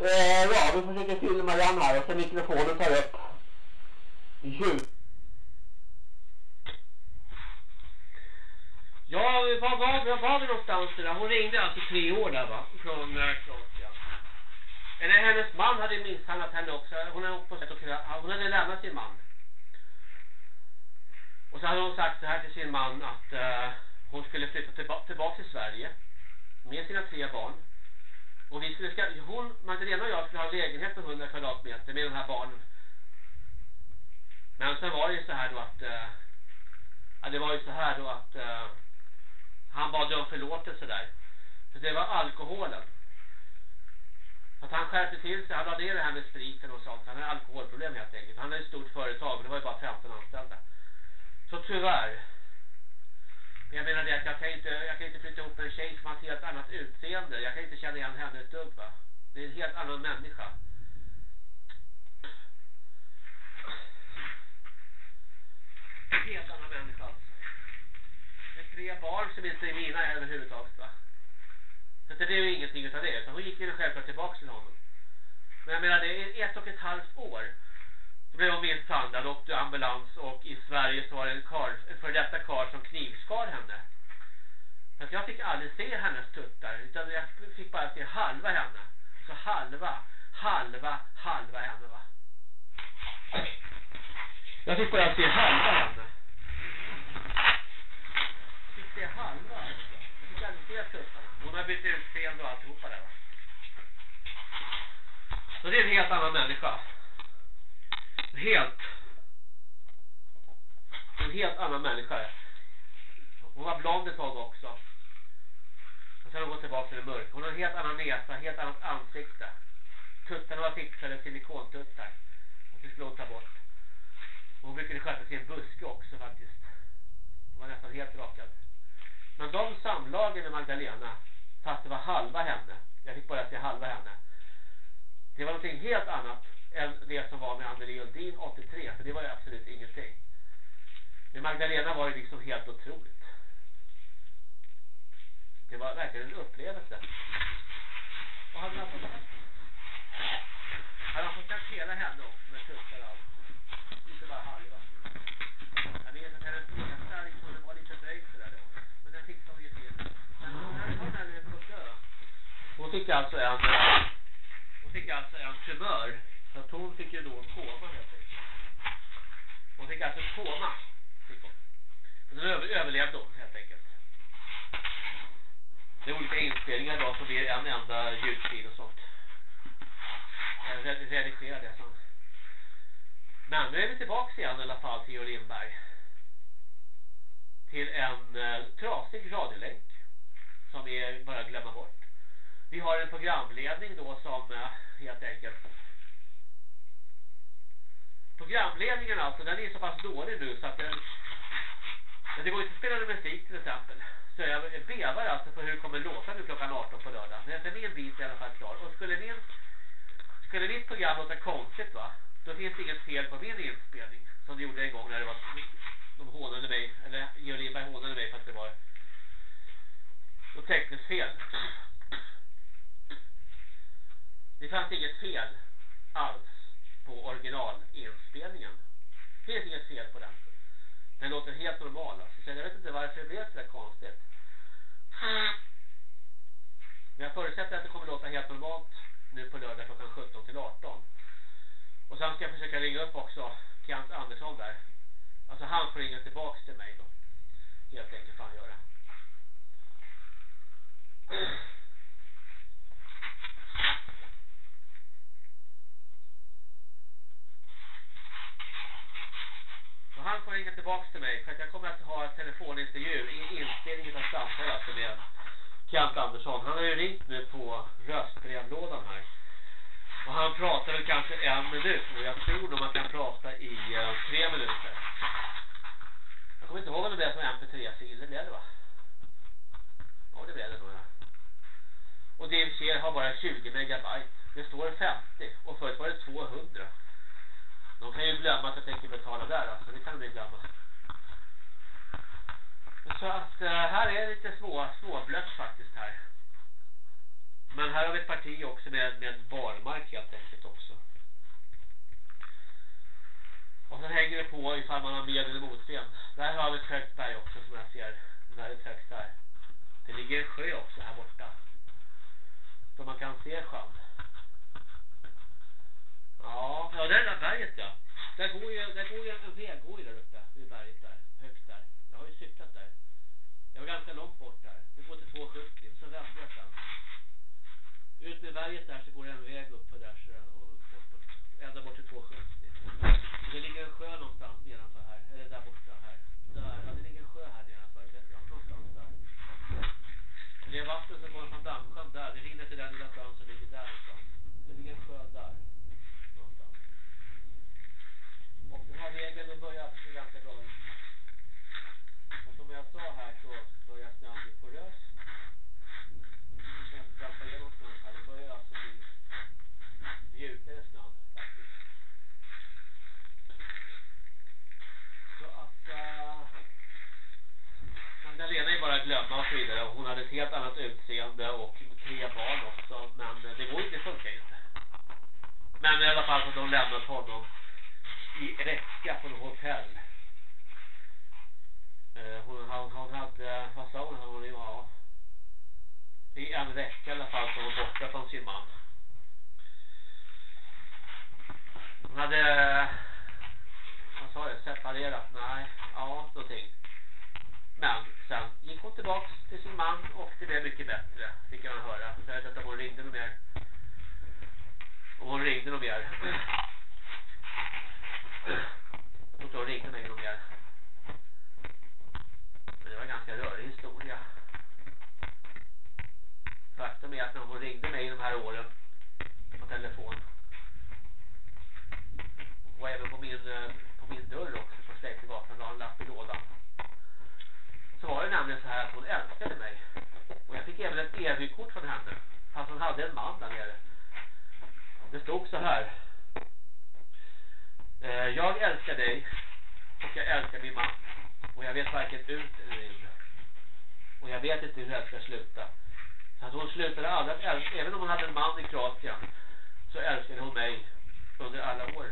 Speaker 1: Eh, ja, vi försöker filma igen här och så mikrofonen tar upp ljud. Ja, var var, var vi någonstans där? Hon ringde alltså tre år där va? Från eh, från eller hennes man hade misshandlat henne också. Hon hade, på sätt och, hon hade lämnat sin man. Och så hade hon sagt så här till sin man att uh, hon skulle flytta tillba tillbaka till Sverige med sina tre barn. Och vi skulle hon, Magdalena och jag skulle ha en lägenhet på 100 kvadratmeter med de här barnen. Men sen var det ju så här då att uh, ja, det var ju så här då att uh, han bad om förlåtelse där. För det var alkoholen. Att han skärpte till sig, han lade ner det här med spriten och sånt. Han hade alkoholproblem helt enkelt. Han hade ett stort företag men det var ju bara 15 anställda. Så tyvärr. Men jag menar det att jag kan inte, jag kan inte flytta ihop med en tjej som har ett helt annat utseende. Jag kan inte känna igen henne ett dugg va. Det är en helt annan människa. En helt annan människa alltså. Med tre barn som inte är mina överhuvudtaget va. Så det blev ju ingenting utav det. Utan hon gick ju självklart tillbaka till honom. Men jag menar det är ett och ett halvt år så blev hon misshandlad och åkte ambulans och i Sverige så var det en, kar, en för detta kar som knivskar henne. Så jag fick aldrig se hennes tuttar utan jag fick bara se halva henne. Så halva, halva, halva henne va. Jag fick bara se halva henne. Jag fick se halva. Jag fick aldrig se tuttarna. Hon har bytt utseende och alltihopa där va. Så det är en helt annan människa En helt en helt annan människa. Hon var blond ett tag också. Och sen har hon gått tillbaka till det mörk. Hon har en helt annan näsa, helt annat ansikte. Tuttarna var fixade, silikontuttar. Och det skulle hon ta bort. hon brukade sköta sin buske också faktiskt. Hon var nästan helt rakad. Men de samlagen med Magdalena, fast det var halva henne. Jag fick bara se halva henne. Det var någonting helt annat än det som var med Anneli Uldin 83 för det var ju absolut ingenting. med Magdalena var det liksom helt otroligt. Det var verkligen en upplevelse. Och hade man fått hade man fått sett hela henne också med tussar och allt. Inte bara halva. Jag vet att hennes nesa liksom, den var lite böjd sådär då. Men den fixade hon ju till. Men hon hade hon hade fått dö. Hon fick alltså en hon fick alltså en tumör så att hon fick ju då en koma helt enkelt. Hon fick alltså en koma. Fick hon. Men den över, överlevde hon helt enkelt. Det är olika inspelningar idag som blir en enda ljudfil och sånt. Redigera det sen. Men nu är vi tillbaka igen i alla fall till Georg Lindberg. Till en eh, trasig radiolänk. Som vi bara glömmer bort. Vi har en programledning då som eh, helt enkelt programledningen alltså, den är så pass dålig nu så att den, det går inte att spela musik till exempel. Så jag bevar alltså för hur det kommer låta nu klockan 18 på lördag. Men för min bit är i alla fall klar. Och skulle min skulle mitt program låta konstigt va, då finns det inget fel på min inspelning. Som det gjorde en gång när det var de hånade mig, eller Georg Lindberg hånade mig för att det var något tekniskt fel. Det fanns inget fel alls på originalinspelningen. Det finns inget fel på den. Den låter helt normal. Alltså. Så jag vet inte varför det blev så där konstigt. Men jag förutsätter att det kommer låta helt normalt nu på lördag klockan 17 till 18. Och sen ska jag försöka ringa upp också Kent Andersson där. Alltså han får ringa tillbaks till mig då. Helt enkelt får han göra. Han får ringa tillbaka till mig för att jag kommer att ha en telefonintervju i inspelningen av samtal alltså med Kent Andersson. Han har ju ringt nu på röstbrevlådan här. Och han pratar väl kanske en minut och jag tror nog att han pratar i uh, tre minuter. Jag kommer inte ihåg om det blev som mp3-sidor, blev det va? Ja, det blev det nog ja. Och DMC har bara 20 megabyte. Det står 50 och förut var det 200. De kan ju glömma att jag tänker betala där alltså. Det kan de ju glömma. Så att eh, här är lite små, småblött faktiskt här. Men här har vi ett parti också med, med barmark helt enkelt också. Och sen hänger det på ifall man har med eller motsten. Där har vi ett högt berg också som jag ser. Där är högt där. Det ligger en sjö också här borta. Så man kan se sjön. Ja, ja det är det där berget ja. Där går ju, där går ju en väg går ju där uppe vid berget där. Högt där. Jag har ju cyklat där. Jag var ganska långt bort där. Vi går till 270. Så vände jag sen. Ut med berget där så går det en väg upp på där så, och upp, upp, ända bort till 270. Det ligger en sjö någonstans nedanför här. Eller där borta här. Där. Ja, det ligger en sjö här nedanför. Ja, någonstans där. Det är vatten som kommer från dammsjön där. Det rinner till den lilla sjön som ligger där någonstans. Det ligger en sjö där. Någonstans. Och den här regeln den börjar se ganska bra ut. Och som jag sa här så börjar snön bli porös. Jag kan inte trampa igenom snön här. Det börjar alltså bli mjukare snön faktiskt. Så att uh, Magdalena är bara att glömma och så vidare. Hon hade ett helt annat utseende och tre barn också. Men eh, det går inte, det funkar inte. Men i alla fall så de lämnat honom i räcka på något hotell. Eh, hon, hon, hon hade, eh, vad sa hon? hon ja, I en vecka i alla fall så hon borta från sin man. Hon hade eh, vad sa jag, separerat? Nej, ja, någonting. Men sen gick hon tillbaks till sin man och det blev mycket bättre, fick jag höra. Så jag vet inte om hon ringde något mer. Om hon ringde något mer. Jag tror inte hon ringde mig något mer. Men det var en ganska rörig historia. Faktum är att när hon ringde mig de här åren på telefon och även på min, eh, på min dörr också på Släktgatan la en lapp i lådan. Så var det nämligen så här att hon älskade mig. Och jag fick även ett EV-kort från henne. Fast hon hade en man där nere. Det stod så här. Eh, jag älskar dig och jag älskar min man. Och jag vet varken ut eller in. Och jag vet inte hur det här ska sluta. Så att hon slutade aldrig att älska. Även om hon hade en man i Kroatien så älskade hon mig under alla år.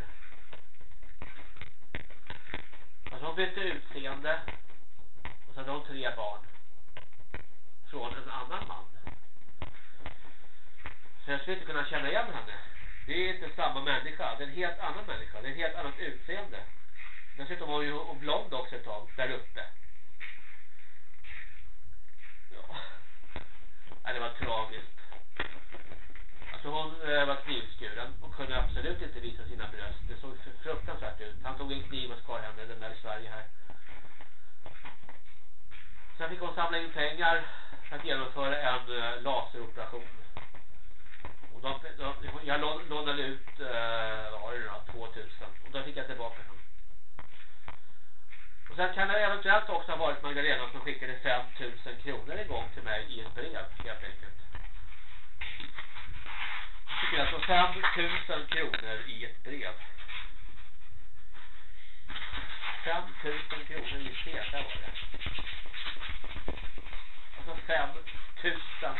Speaker 1: Alltså hon bytte utseende och så hade hon tre barn från en annan man. Så jag skulle inte kunna känna igen henne. Det är inte samma människa. Det är en helt annan människa. Det är ett helt annat utseende. Dessutom var hon ju blond också ett tag där uppe. Ja. ja det var tragiskt. Alltså hon eh, var knivskuren och kunde absolut inte visa sina bröst. Det såg fruktansvärt ut. Han tog en kniv och skar henne den där i Sverige här. Sen fick hon samla in pengar för att genomföra en eh, laseroperation. Och de, de, jag lånade ut eh, var det då, 2000. Och då fick jag tillbaka dem. Och sen kan det eventuellt också ha varit Magdalena som skickade 5000 kronor en gång till mig i ett brev helt enkelt fick alltså 5000 kronor i ett brev. 5000 kronor i CD var det. Alltså 5000 tusen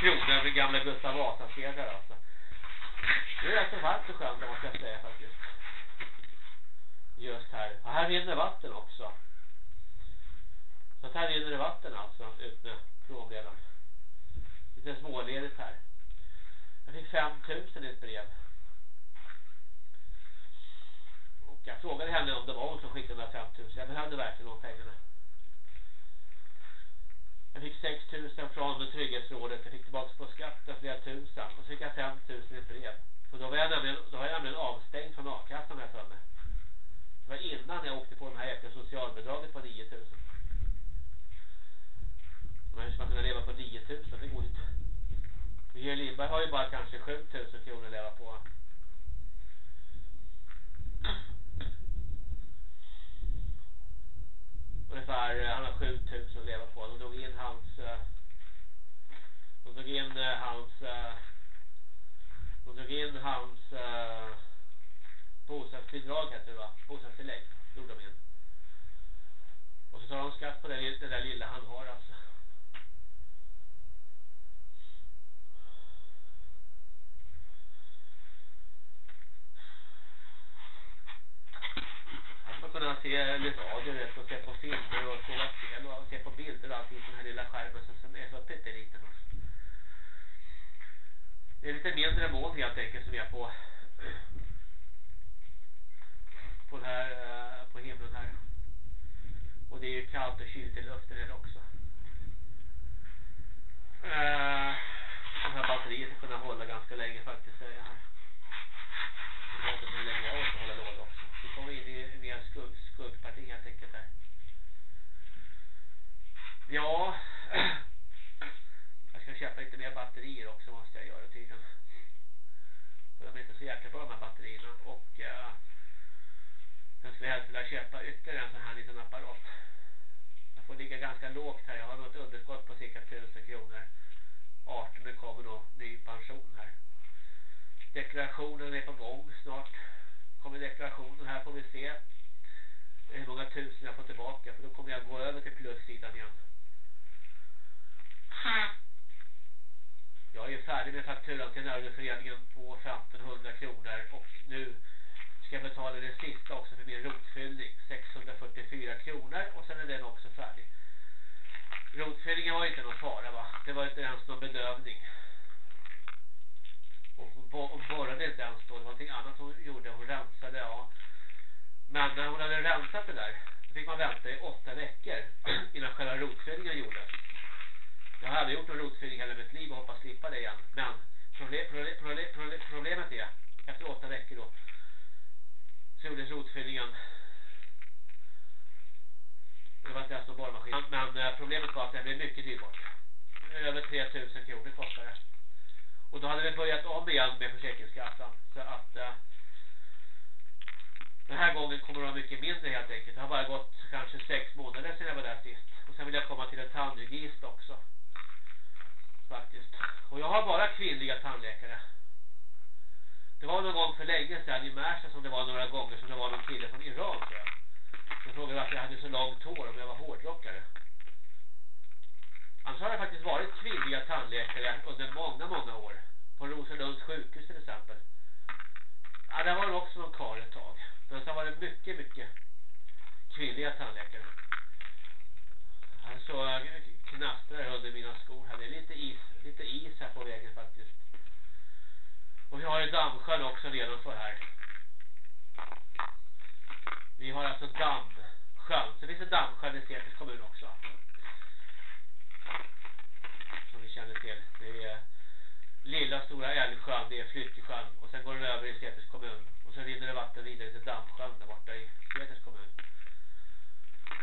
Speaker 1: kronor för gamla Gustav Vasa-sedlar alltså. Det är rätt så varmt och skönt måste jag säga faktiskt. Just här. Och här rinner vatten också. Så att här rinner det vatten alltså ut med provleden. Lite småledigt här. Jag fick 5000 i ett brev. Och jag frågade henne om det var hon som skickade de här 5000. Jag behövde verkligen de pengarna. Jag fick 6 000 från Trygghetsrådet. Jag fick tillbaka på skatten flera tusen. Och så fick jag 5 000 i brev. Och då var jag nämligen, då var jag nämligen avstängd från a-kassan här för mig. Det var innan jag åkte på den här efter socialbidraget på 9 000. Men hur ska man kunna leva på 9 000? Det går inte. Georg Lindberg har ju bara kanske 7 000 kronor att leva på. Ungefär, han har 7000 att leva på. De drog in hans eh, eh, eh, De drog in hans de drog in hans bostadsbidrag heter det va? Bostadstillägg gjorde de in. Och så tar de skatt på det, det där lilla han har alltså. Kunna se lite radio rätt och se på filmer och spela spel och se på bilder och allting på den här lilla skärmen som är så pytteliten. Det är lite mindre mål helt enkelt som är på på den här eh, på himlen här. Och det är ju kallt och kyligt i luften här också. Eh, uh, det här batteriet ska kunna hålla ganska länge faktiskt säger jag här. Det vet inte hur länge jag orkar hålla låda också. Vi kommer in i mer skugg, skuggparti helt enkelt här. Ja. Jag ska köpa lite mer batterier också måste jag göra tydligen. För de är inte så jäkla bra de här batterierna. Och uh, jag skulle helst vilja köpa ytterligare en sån här liten apparat. Jag får ligga ganska lågt här. Jag har något underskott på cirka 1000 kronor. 18 kommer då ny pension här. Deklarationen är på gång snart. Kommer deklarationen här får vi se hur många tusen jag får tillbaka. För då kommer jag gå över till plussidan igen. Mm. Jag är färdig med fakturan till Nördeföreningen på 1500 kronor och nu ska jag betala det sista också för min rotfyllning 644 kronor och sen är den också färdig. Rotfyllningen var inte någon fara va? Det var inte ens någon bedövning. Och hon borrade inte ens då det var någonting annat hon gjorde hon rensade ja. Men när hon hade rensat det där då fick man vänta i åtta veckor innan själva rotfyllningen gjordes jag hade gjort en rotfyllning hela mitt liv och hoppas slippa det igen. Men problem, problem, problem, problemet är efter åtta veckor då så gjordes rotfyllningen. Det var inte ens någon borrmaskin. Men eh, problemet var att det blev mycket dyrbart över 3000 kronor kostade det. Och då hade vi börjat om igen med försäkringskassan. Så att eh, den här gången kommer det vara mycket mindre helt enkelt. Det har bara gått kanske sex månader sedan jag var där sist. Och sen vill jag komma till en tandhygist också faktiskt och jag har bara kvinnliga tandläkare det var någon gång för länge sedan i Märsta som det var några gånger som det var någon kille från Iran tror jag. som frågade varför jag hade så långt hår om jag var hårdrockare. Annars har det faktiskt varit kvinnliga tandläkare under många, många år. På Rosalunds sjukhus till exempel. Ja, där var det också någon karl ett tag. Men så var det mycket, mycket kvinnliga tandläkare. Alltså knastrar under mina skor här. Det är lite is, lite is här på vägen faktiskt. Och vi har en dammsjön också nedanför här. Vi har alltså dammsjön. Så finns det dammsjön i Säters kommun också. Som vi känner till. Det är lilla stora älvsjön, det är Flyttesjön. Och sen går den över i Säters kommun. Och sen rinner det vatten vidare till dammsjön där borta i Säters kommun.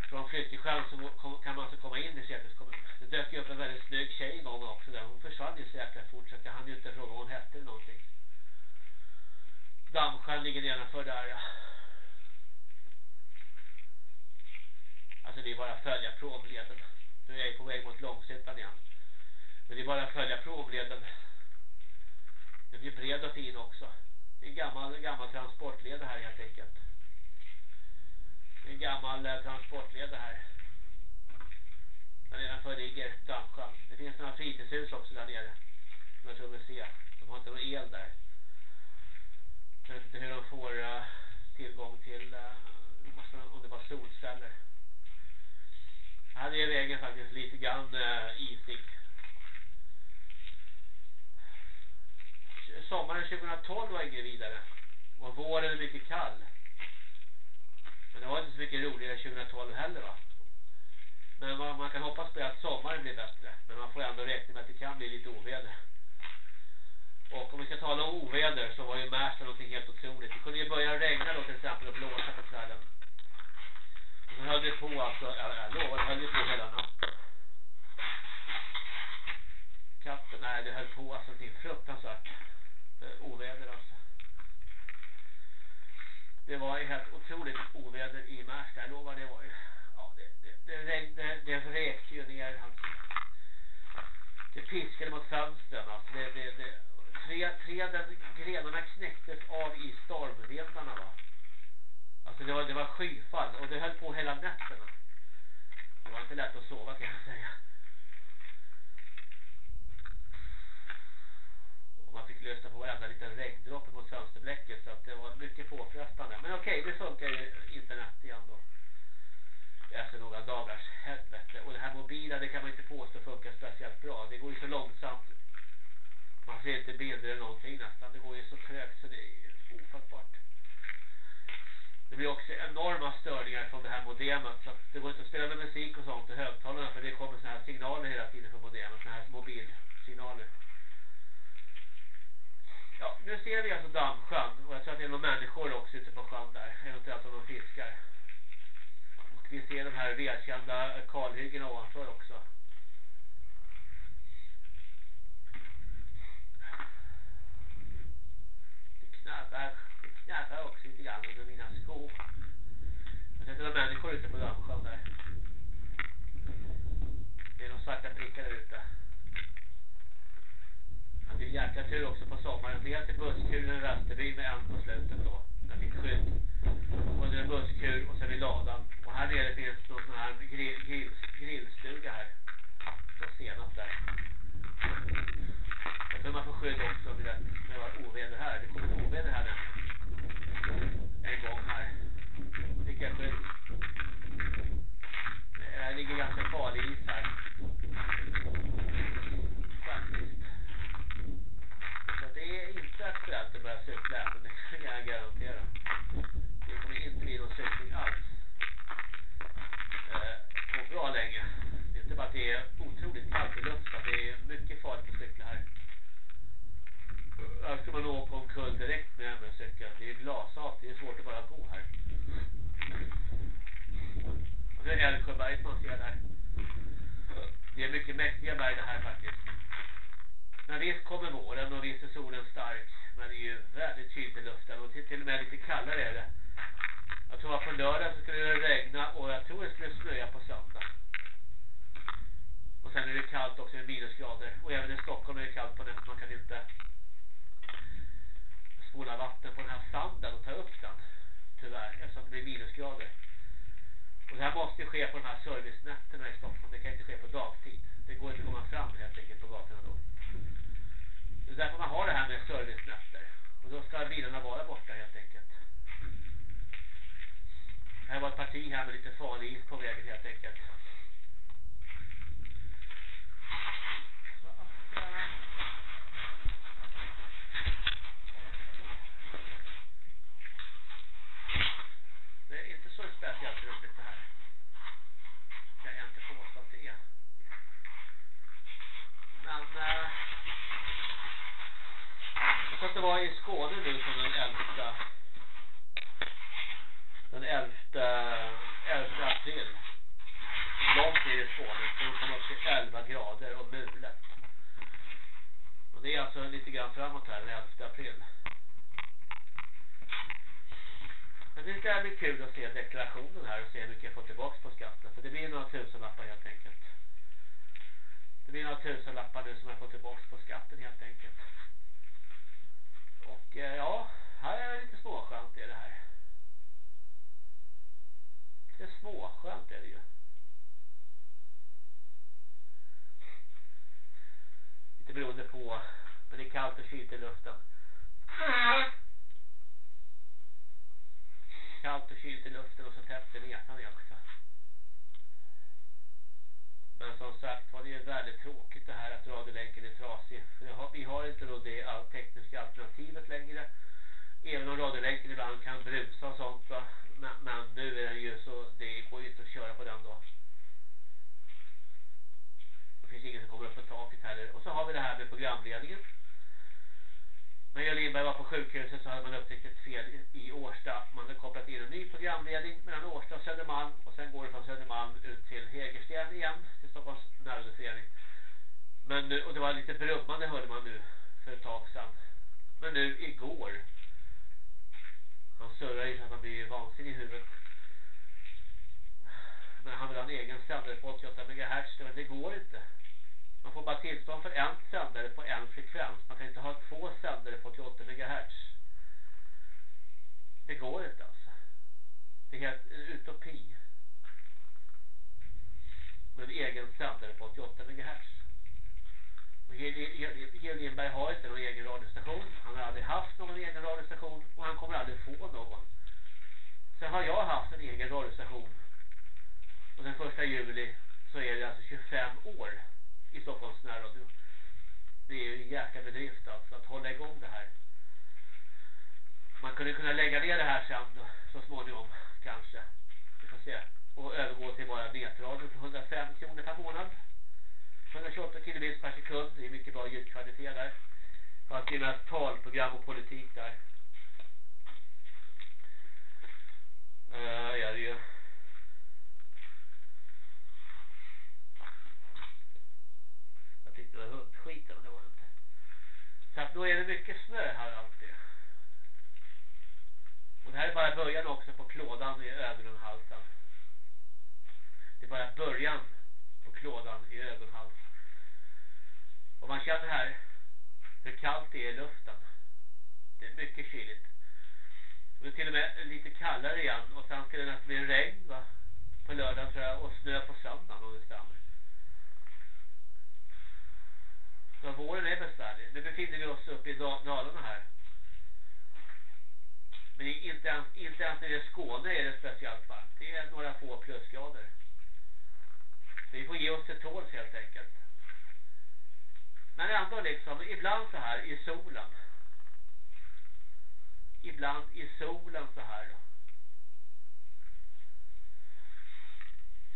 Speaker 1: Från Flyttesjön så kan man alltså komma in i Säters kommun. Det dök ju upp en väldigt snygg tjej en gång också där. Hon försvann ju så jäkla fort så jag hann ju inte fråga vad hon hette eller någonting. Dammsjön ligger nedanför där. Ja. Alltså det är bara att följa provleden. Nu är jag på väg mot Långsittan igen. Men det är bara att följa provleden. Den blir bred och fin också. Det är en gammal, gammal transportled här helt enkelt. Det är en gammal eh, transportled här. Där nedanför ligger Dammsjön. Det finns några fritidshus också där nere. Som jag tror vi ser. De har inte någon el där. Jag vet inte hur de får uh, tillgång till uh, om det var solceller. Här är vägen faktiskt lite grann uh, isig. Sommaren 2012 var ingen vidare. Och våren är mycket kall. Men det var inte så mycket roligare 2012 heller va. Men vad man kan hoppas på är att sommaren blir bättre. Men man får ändå räkna med att det kan bli lite oväder. Och om vi ska tala om oväder så var ju Märsta någonting helt otroligt. Det kunde ju börja regna då till exempel och blåsa på kvällen. Och så höll det på alltså, jag, jag lovar, det höll ju på hela natten. Katten, nej det höll på alltså någonting fruktansvärt eh, oväder alltså. Det var ju helt otroligt oväder i Märsta, jag lovar det var ju, ja det, det, det, det, det räkte ju ner alltså Det piskade mot fönstren. Alltså det, det, det, tre, träden, grenarna knäcktes av i stormvindarna va. Alltså det var, det var skyfall och det höll på hela nätterna. Det var inte lätt att sova kan jag säga. Och man fick lyssna på varenda liten regndroppe mot fönsterbläcket så att det var mycket påfrestande. Men okej, det funkar ju internet igen då. Efter alltså några dagars helvete. Och det här mobila, det kan man inte påstå funkar speciellt bra. Det går ju så långsamt. Man ser inte bilder eller någonting nästan. Det går ju så trögt så det är ofattbart. Det blir också enorma störningar från det här modemet. Så det går inte att spela med musik och sånt i högtalarna. För det kommer såna här signaler hela tiden från modemet. Såna här mobilsignaler. Ja, nu ser vi alltså dammsjön. Och jag tror att det är några människor också ute på sjön där. Eventuellt någon fiskar. Och vi ser de här välkända kalhyggena ovanför också. Det knarrar, det knarrar också lite grann under mina skor. Jag ser några människor ute på dammsjön där. Det är några svarta prickar där ute. Det är en jäkla tur också på sommaren. Dels i busskuren i Västerby med en på slutet då. Jag fick skydd. Och det är en busskur och sen i ladan. Och här nere finns då sån här grill, grill, grillstuga här. Så senap där. Jag tror man får skydd också om det var oväder här. Det kommer ett oväder här nämligen. En gång här. Fick jag skydd. Det ligger ganska farlig is här. Faktiskt. Så det är inte aktuellt att börja cykla än, det kan jag garantera. Det kommer inte bli någon cykling alls. Eh, på bra länge. Det är inte bara att det är otroligt kallt i luften, det är mycket farligt att cykla här. Här ska man åka omkull direkt med en cykel. Det är glasat, det är svårt att bara gå här. Och det är Älvsjöberget man ser där. Det är mycket mäktiga berg det här faktiskt. Men visst kommer våren och visst är solen stark. Men det är ju väldigt kylt i luften och till, och med lite kallare är det. Jag tror att på lördag så skulle det regna och jag tror det skulle snöa på söndag. Och sen är det kallt också, med minusgrader. Och även i Stockholm är det kallt på nätterna. Man kan inte spola vatten på den här sanden och ta upp den. Tyvärr, eftersom det blir minusgrader. Och det här måste ske på de här servicenätterna i Stockholm. Det kan inte ske på dagtid. Det går inte att komma fram helt enkelt på gatorna då. Det är därför man har det här med servicenätter. Och då ska bilarna vara borta helt enkelt. Här var ett parti här med lite farlig is på vägen helt enkelt. Det är inte så speciellt roligt det här. Kan jag inte påstå att det är. Men äh, jag tror att det var i Skåne nu som den 11 den 11 11 april? Långt ner i Skåne så kom upp till 11 grader och mulet. Och det är alltså lite grann framåt här den 11 april. Men det ska bli kul att se deklarationen här och se hur mycket jag får tillbaka på skatten för det blir några tusenlappar helt enkelt det blir några tusenlappar nu som jag får tillbaka på skatten helt enkelt och eh, ja, här är det lite småskönt är det här. Lite småskönt är det ju. Lite beroende på, men det kallt och i luften. Kallt och kylt i luften och så täppte i näsan också. Men som sagt var det är väldigt tråkigt det här att radiolänken är trasig. För har, vi har inte då det all tekniska alternativet längre. Även om radiolänken ibland kan brusa och sånt va. Men, men nu är den ju så, det går ju inte att köra på den då. Det finns ingen som kommer upp på taket heller. Och så har vi det här med programledningen. När Jörgen Lindberg var på sjukhuset så hade man upptäckt ett fel i, Årsta. Man hade kopplat in en ny programledning mellan Årsta och Södermalm. Och sen går det från Södermalm ut till Hägersten igen. Till Stockholms närrådeförening. Men, och det var lite brummande hörde man nu för ett tag sedan. Men nu igår. Han surrar ju så att man blir vansinnig i huvudet. Men han vill ha en egen sändare på 88 MHz. Men det går inte.
Speaker 3: Man får bara tillstånd för en sändare på en frekvens. Man kan inte ha två sändare på 88 MHz. Det går inte alltså. Det är helt en utopi. Med en egen sändare på 88 MHz. Och Georg Lindberg har inte någon egen radiostation. Han har aldrig haft någon egen radiostation och han kommer aldrig få någon. Sen har jag haft en egen radiostation. Och den första juli så är det alltså 25 år i Stockholms närradio. Det är ju en jäkla bedrift alltså att hålla igång det här. Man kunde kunna lägga ner det här sen då, så småningom kanske. Vi får se. Och övergå till bara nätradio för 105 kronor per månad. 128 kilobits per sekund. Det är mycket bra ljudkvalitet där. För att finnas talprogram och politik där. Uh, ja, det är ju det var hundskiten, det var det inte. Så att då är det mycket snö här alltid. Och det här är bara början också på klådan i ögonhalsen. Det är bara början på klådan i ögonhalsen. Och man känner här hur kallt det är i luften. Det är mycket kyligt. Och det är till och med lite kallare igen. Och sen ska det nästan bli regn va? På lördagen tror jag. Och snö på söndagen om det stämmer. Så våren är besvärlig. Nu befinner vi oss uppe i Dalarna här. Men inte ens, inte ens i Skåne är det speciellt varmt. Det är några få plusgrader. Så vi får ge oss till tåls helt enkelt. Men ändå liksom, ibland så här i solen. Ibland i solen så här.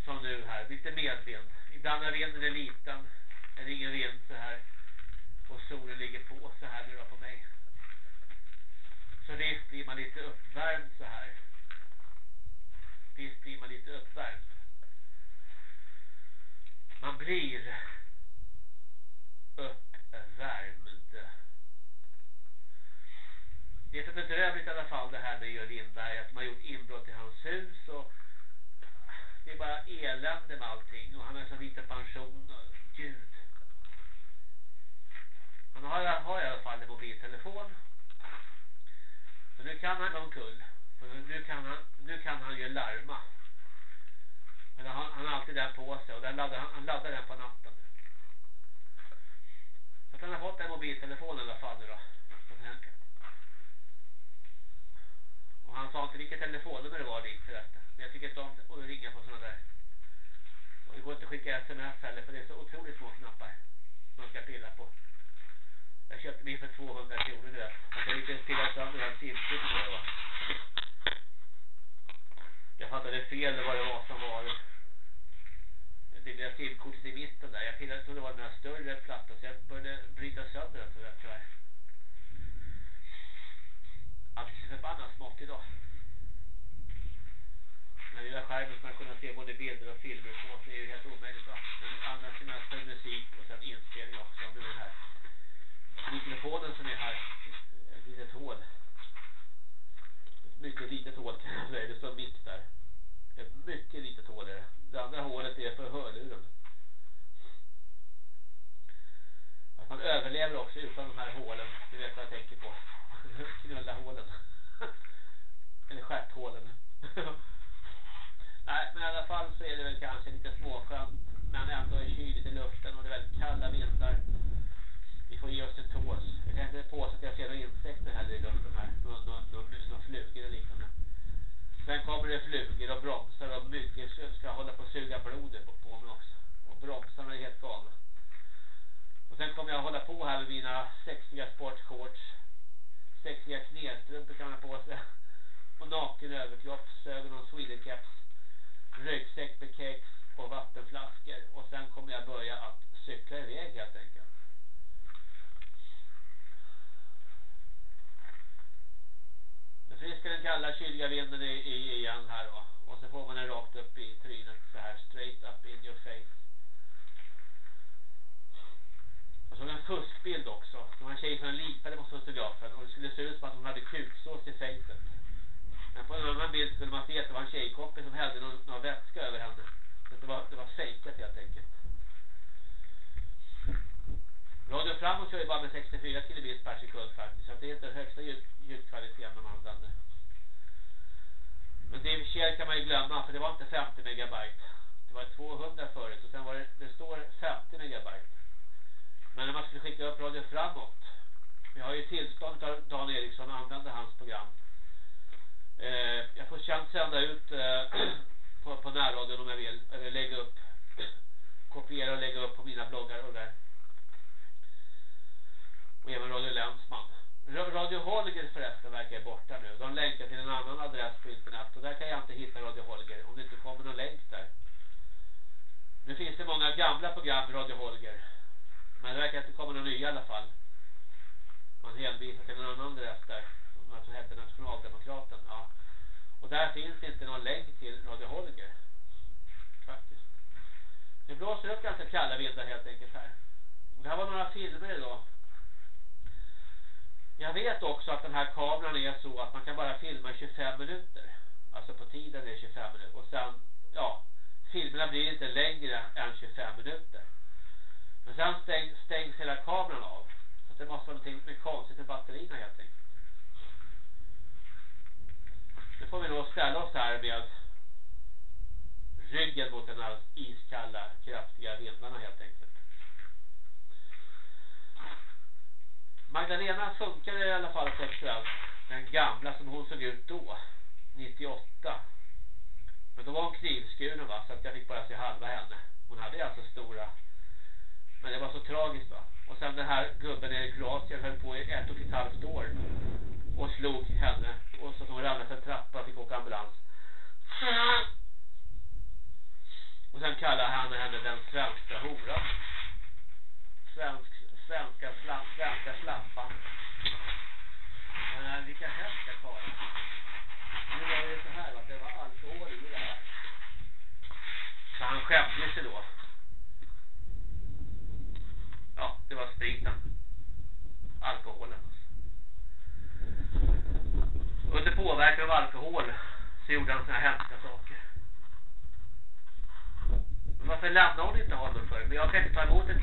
Speaker 3: Som nu här, lite medvind. Ibland när vinden är liten, är det ingen vind så här. Och solen ligger på så här nu då på mig. Så visst blir man lite uppvärmd så här. Visst blir man lite uppvärmd. Man blir uppvärmd. Det är så bedrövligt i alla fall det här med Jörn Lindberg att man har gjort inbrott i hans hus och det är bara elände med allting och han har så liten pension och gud. Han har, har i alla fall en mobiltelefon. Så nu kan han omkull. Nu kan han, nu kan han ju larma. Men han, han har alltid den på sig och den laddar, han laddar den på natten. Att han har fått en mobiltelefon i alla fall nu då. Och han sa inte vilket telefonnummer det var dit förresten. Men jag tycker inte om att ringa på sådana där. Och det går inte att skicka sms heller för det är så otroligt små knappar. Som man ska pilla på. Jag köpte min för 200 kronor där. Man kan inte pilla sönder den simkort på det va. Jag fattade fel vad det var som var det lilla simkortet i mitten där. Jag pillade som det var den här större plattan så jag började bryta sönder den tyvärr. Alltid så förbannat smått idag. Den lilla skärmen som man kunna se både bilder och filmer på det är ju helt omöjligt va. Den används semester musik och sen inspelning också. Det är den här mikrofonen som är här. Ett litet hål. Ett mycket litet hål kan jag säga. Det står mitt där. Ett mycket litet hål är det. Det andra hålet är för hörluren. Att man överlever också utan de här hålen. Det vet vad jag tänker på knulla hålen. Eller stjärthålen. Nej, men i alla fall så är det väl kanske lite småskönt. Men ändå är kyligt i luften och det är väldigt kalla vindar. Vi får ge oss till tås. Jag kan inte påstå att jag ser några insekter heller i luften här. Några, några, några, några flugor och liknande. Sen kommer det flugor och bromsar och myggor ska, ska hålla på att suga blodet på, på mig också. Och bromsarna är helt galna. Och sen kommer jag hålla på här med mina sexiga sportshorts sexiga knästrumpor kan man på sig. Och naken överkropp, sögen och swedencaps. Ryggsäck med kex och vattenflaskor. Och sen kommer jag börja att cykla iväg helt enkelt. Nu friskar den kalla kyliga vinden i, i, igen här då. Och så får man den rakt upp i trynet så här. Straight up in your face. Jag såg en fuskbild också. Det var en tjej som lipade på fotografen och det skulle se ut som att hon hade kuksås i fejset. Men på en annan bild skulle man se att det var en tjejkompis som hällde någon, någon vätska över henne. Så det var, det var fejkat helt enkelt. Radio Framåt kör ju bara med 64 kilobit per sekund faktiskt. Så det är inte den högsta ljud, ljudkvaliteten de använder. Men DivShare kan man ju glömma för det var inte 50 megabyte. Det var 200 förut och sen var det, det står 50 megabyte. Men när man skulle skicka upp Radio Framåt. Vi har ju tillstånd av Dan Eriksson att använda hans program. Eh, jag får chans sända ut eh, på, på närradion om jag vill. Eller lägga upp. Kopiera och lägga upp på mina bloggar och där. Och även Radio Länsman. Radio Holger förresten verkar borta nu. De länkar till en annan adress på internet. Och där kan jag inte hitta Radio Holger. Om det inte kommer någon länk där. Nu finns det många gamla program Radio Holger. Men det verkar inte komma några nya i alla fall. Man hänvisar till en annan adress där. Som alltså hette Nationaldemokraten. Ja. Och där finns inte någon länk till Radio Holger. Faktiskt. Det blåser upp ganska kalla vindar helt enkelt här. Det här var några filmer idag. Jag vet också att den här kameran är så att man kan bara filma i 25 minuter. Alltså på tiden är det 25 minuter. Och sen, ja, filmerna blir inte längre än 25 minuter. Men sen stäng, stängs hela kameran av. Så det måste vara någonting med konstigt med batterierna helt enkelt. Nu får vi nog ställa oss här med ryggen mot den här iskalla, kraftiga vindarna helt enkelt. Magdalena funkade i alla fall sexuellt. Den gamla som hon såg ut då. 98. Men då var hon knivskuren va. Så att jag fick bara se halva henne. Hon hade alltså stora. Men det var så tragiskt va. Och sen den här gubben i Kroatien höll på i ett och ett halvt år. Och slog henne. Och så att hon ramlade för en trappa och fick åka ambulans. Och sen kallade han henne den svenska horan. Svensk svenska, slam, svenska slappa. Men eh, vilka hemska karlar. Nu var det så här att det var alkohol i det här. Så han skämde sig då. Ja, det var spriten. Alkoholen. Alltså. Under påverkan av alkohol så gjorde han såna här hemska saker. Men varför lämnar hon inte honom för? Men jag kan inte ta emot ett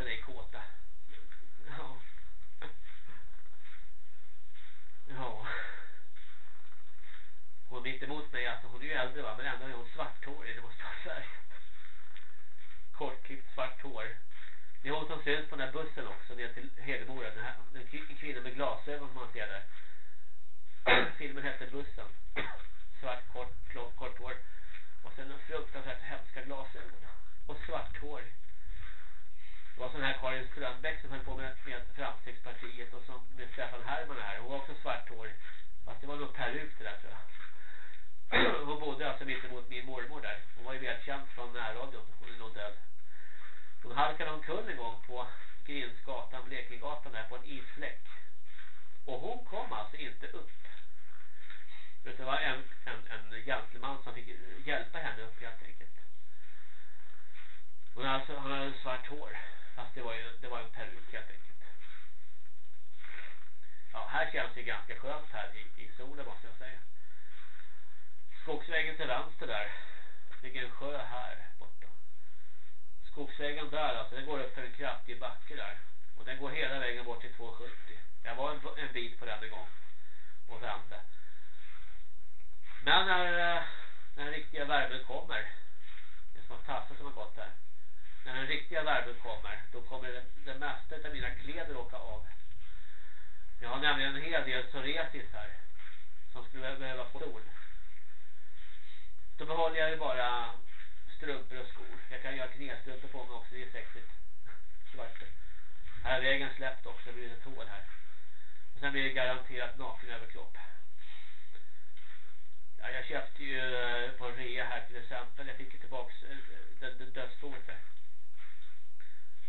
Speaker 3: Undrar är kåta. Ja. Ja. Hon mitt emot mig, alltså hon är ju äldre va, men ändå är hon svarthårig, det måste vara färg. Kortklippt svart hår. Det är hon som syns på den här bussen också, ner till Hedemora. Den här den kvinnan med glasögon som man ser där. Filmen hette Bussen. Svart, kort, kort hår. Och sen fruktansvärt hemska glasögon. Och svart hår. Det var sån här Karin Strömbäck som höll på med, med Framstegspartiet och som med Stefan Herman här. Hon var också svarthårig. Fast det var nog peruk det där tror jag. Hon bodde alltså mitt emot min mormor där. Hon var ju välkänd från närradion. Hon är nog död. Hon halkade omkull en gång på Grinsgatan, Blekingegatan där på en isfläck. Och hon kom alltså inte upp. Det var en, en, en gentleman som fick hjälpa henne upp helt enkelt. Hon alltså, han hade svart hår. Fast det var ju det var en peruk helt enkelt. Ja, här känns det ganska skönt här i, i solen måste jag säga. Skogsvägen till vänster där. Ligger en sjö här borta. Skogsvägen där alltså, den går upp för en kraftig backe där. Och den går hela vägen bort till 270. Jag var en, en bit på den en gång. Och vände. Men när, eh, när den riktiga värmen kommer. Det är som att tassar som har gått där när den riktiga värmen kommer då kommer det, det mesta av mina kläder åka av. Jag har nämligen en hel del psoriasis här som skulle behöva få sol. Då behåller jag ju bara strumpor och skor. Jag kan göra knästrumpor på mig också, det är sexigt. Svart. Här har vägen släppt också, det blir ett hål här. Och sen blir det garanterat naken överkropp. Ja, jag köpte ju eh, på rea här till exempel. Jag fick ju tillbaka eh, den dödsboet där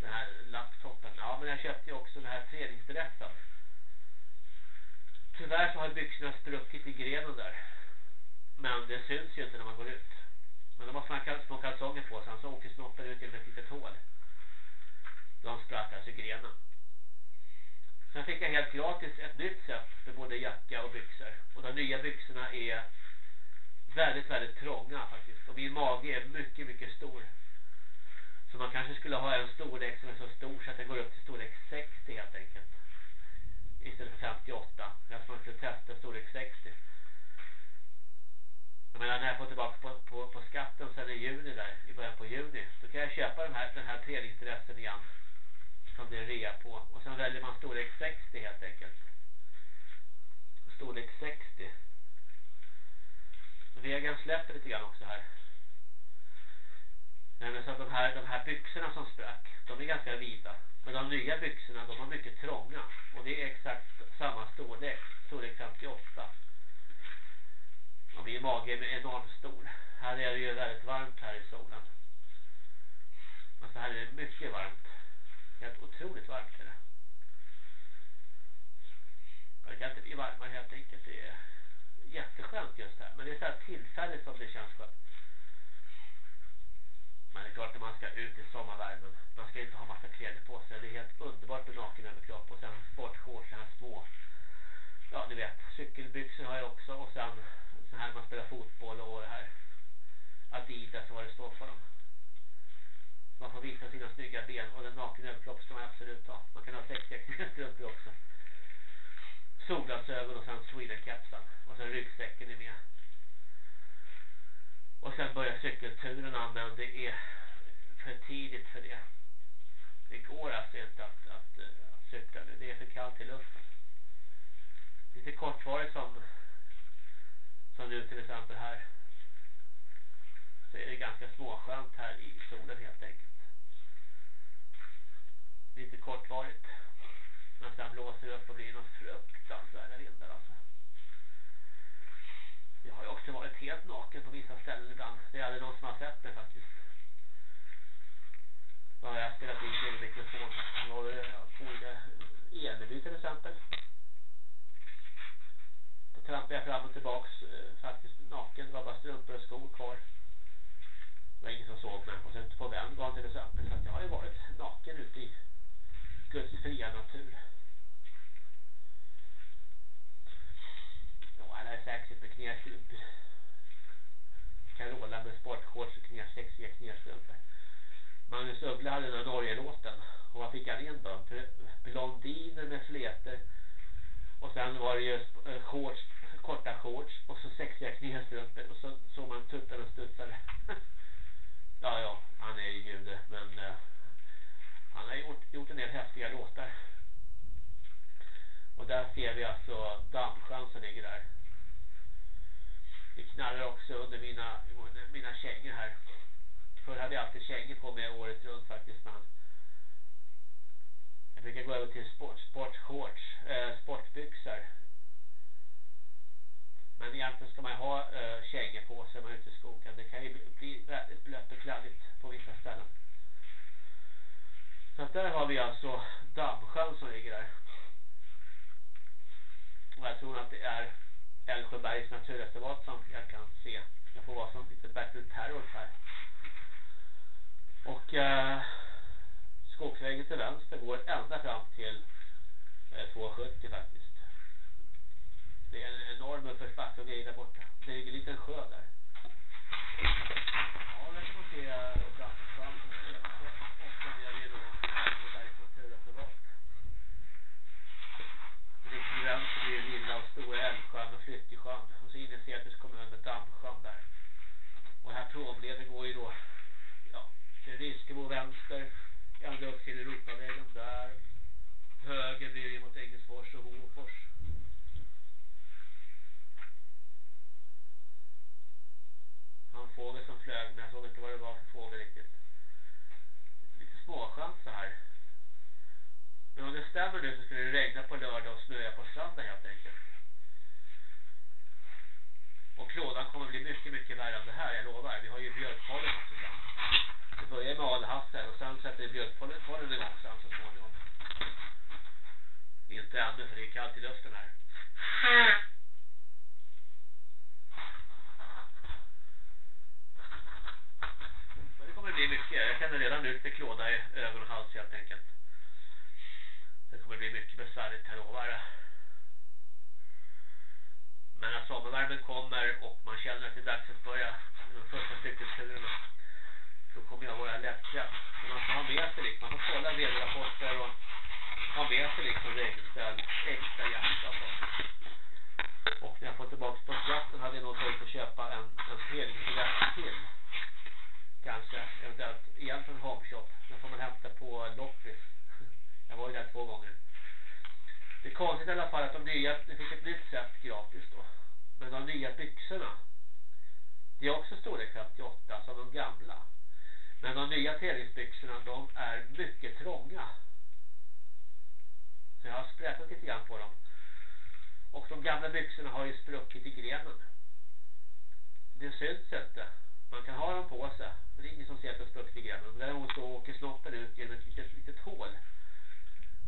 Speaker 3: den här laptopen. Ja, men jag köpte ju också den här träningsdressen. Tyvärr så har byxorna spruckit i grenen där. Men det syns ju inte när man går ut. Men då måste man ha små kalsonger på sig. Så åker snoppen ut genom ett litet hål. De sprack alltså i grenen. Sen fick jag helt gratis ett nytt set för både jacka och byxor. Och de nya byxorna är väldigt, väldigt trånga faktiskt. Och min mage är mycket, mycket stor. Så man kanske skulle ha en storlek som är så stor så att den går upp till storlek 60 helt enkelt. Istället för 58. Jag man skulle testa storlek 60. Jag menar när jag får tillbaka på, på, på skatten sen i juni där, i början på juni. Då kan jag köpa den här, den här tredjedressen igen. Som det är rea på. Och sen väljer man storlek 60 helt enkelt. Storlek 60. Vägen släpper lite grann också här. Eh, Nej, så att de här, de här byxorna som sprack, de är ganska vida. Men de nya byxorna, de var mycket trånga. Och det är exakt samma storlek. Storlek 58. Och min mage är enormt stor. Här är det ju väldigt varmt här i solen. Alltså här är det mycket varmt. Helt otroligt varmt är det. Det kan inte bli varmare helt enkelt. Det är jätteskönt just här. Men det är så här tillfälligt som det känns skönt. Men det är klart att man ska ut i sommarvärmen. Man ska inte ha massa kläder på sig. Det är helt underbart med naken överkropp. Och sen sportshorts, så här små. Ja, ni vet. Cykelbyxor har jag också. Och sen så här man spelar fotboll och det här. Adidas och vad det står för dem. Man får visa sina snygga ben. Och den naken överkropp ska man absolut ha. Man kan ha sexiga också. Solglasögon och sen Sweden-kepsen. Och sen ryggsäcken är med. Och sen börjar cykelturerna men det är för tidigt för det. Det går alltså inte att, att, att cykla nu. Det är för kallt i luften. Lite kortvarigt som som nu till exempel här så är det ganska småskönt här i solen helt enkelt. Lite kortvarigt. Men sen blåser det upp och blir något fruktansvärda vindar alltså. Jag har ju också varit helt naken på vissa ställen ibland. Det är aldrig någon som har sett mig faktiskt. Då har jag spelat in till mikrofon. Jag har olika Eneby till exempel. Då trampade jag fram och tillbaks eh, faktiskt naken. Det var bara strumpor och skor kvar. Det var ingen som såg mig. Och sen på Venngarn till exempel. Så jag har ju varit naken ute i Guds fria natur. Han det är sexigt med knästrumpor. Carola med sportshorts och knä, sexiga knästrumpor. Magnus Uggla hade den här Norge-låten. Och vad fick han in då? Blondiner med flätor. Och sen var det ju eh, shorts, korta shorts. Och så sexiga knästrumpor. Och så såg man tuttarna studsade. ja, ja, han är ju jude. Men uh, han har gjort, gjort en del häftiga låtar. Och där ser vi alltså Dammsjön som ligger där. Det knallar också under mina, mina kängor här. Förr hade jag alltid kängor på mig året runt faktiskt. Men jag brukar gå över till sport, sportshorts, eh, sportbyxor. Men egentligen ska man ha eh, kängor på sig när man är ute i skogen. Det kan ju bli väldigt blött och kladdigt på vissa ställen. Så att där har vi alltså Dammsjön som ligger där. Och jag tror att det är Älvsjöbergs naturreservat som jag kan se. Jag får vara som lite battle terror här. Och eh, skogsvägen till vänster går ända fram till eh, 270 faktiskt. Det är en enorm uppförsbacke och grejer där borta. Det ligger en liten sjö där. Ja, där eh, kan man se Brandsjön. Och sen är det då Älvsjöbergs naturreservat. Till vänster blir Stora Älvsjön och Flyttesjön. Och så inne i Säters kommun med Dammsjön där. Och här provleden går ju då ja, till Riskebo vänster ända upp till Europavägen där. Höger blir det mot Engelsfors och Hofors. Han fågel som flög men jag såg inte vad det var för fågel riktigt. Lite småskönt så här. Men om det stämmer nu så skulle det regna på lördag och snöa på söndag helt enkelt och klådan kommer bli mycket mycket värre än det här jag lovar vi har ju björkpollen också ibland det börjar med alhassar och sen sätter björkpollen igång sen så småningom. Inte ännu för det är kallt i luften här. Men det kommer bli mycket. Jag känner redan nu lite klåda i ögon och hals helt enkelt. Det kommer bli mycket besvärligt jag lovar det. Men när sommarvärmen kommer och man känner att det är dags att börja de första cykelturerna då kommer jag vara lättkraft. Man får ha med sig liksom, man får kolla väderrapporter och ha med sig liksom regnställ, extra hjärta och sånt. Och när jag får tillbaka på skatten hade jag nog tänkt att köpa en, en helgrätt till. Kanske, eventuellt igen från Homeshop. Den får man hämta på Loppis. Jag var ju där två gånger. Det är konstigt i alla fall att de nya, det fick ett nytt sätt gratis då. Men de nya byxorna, det är också storlek 58 som de gamla. Men de nya tävlingsbyxorna de är mycket trånga. Så jag har sprättat lite grann på dem. Och de gamla byxorna har ju spruckit i grenen. Det syns inte. Man kan ha dem på sig. Det är ingen som ser att de spruckit i grenen. Däremot så åker snoppen ut genom ett litet, litet hål.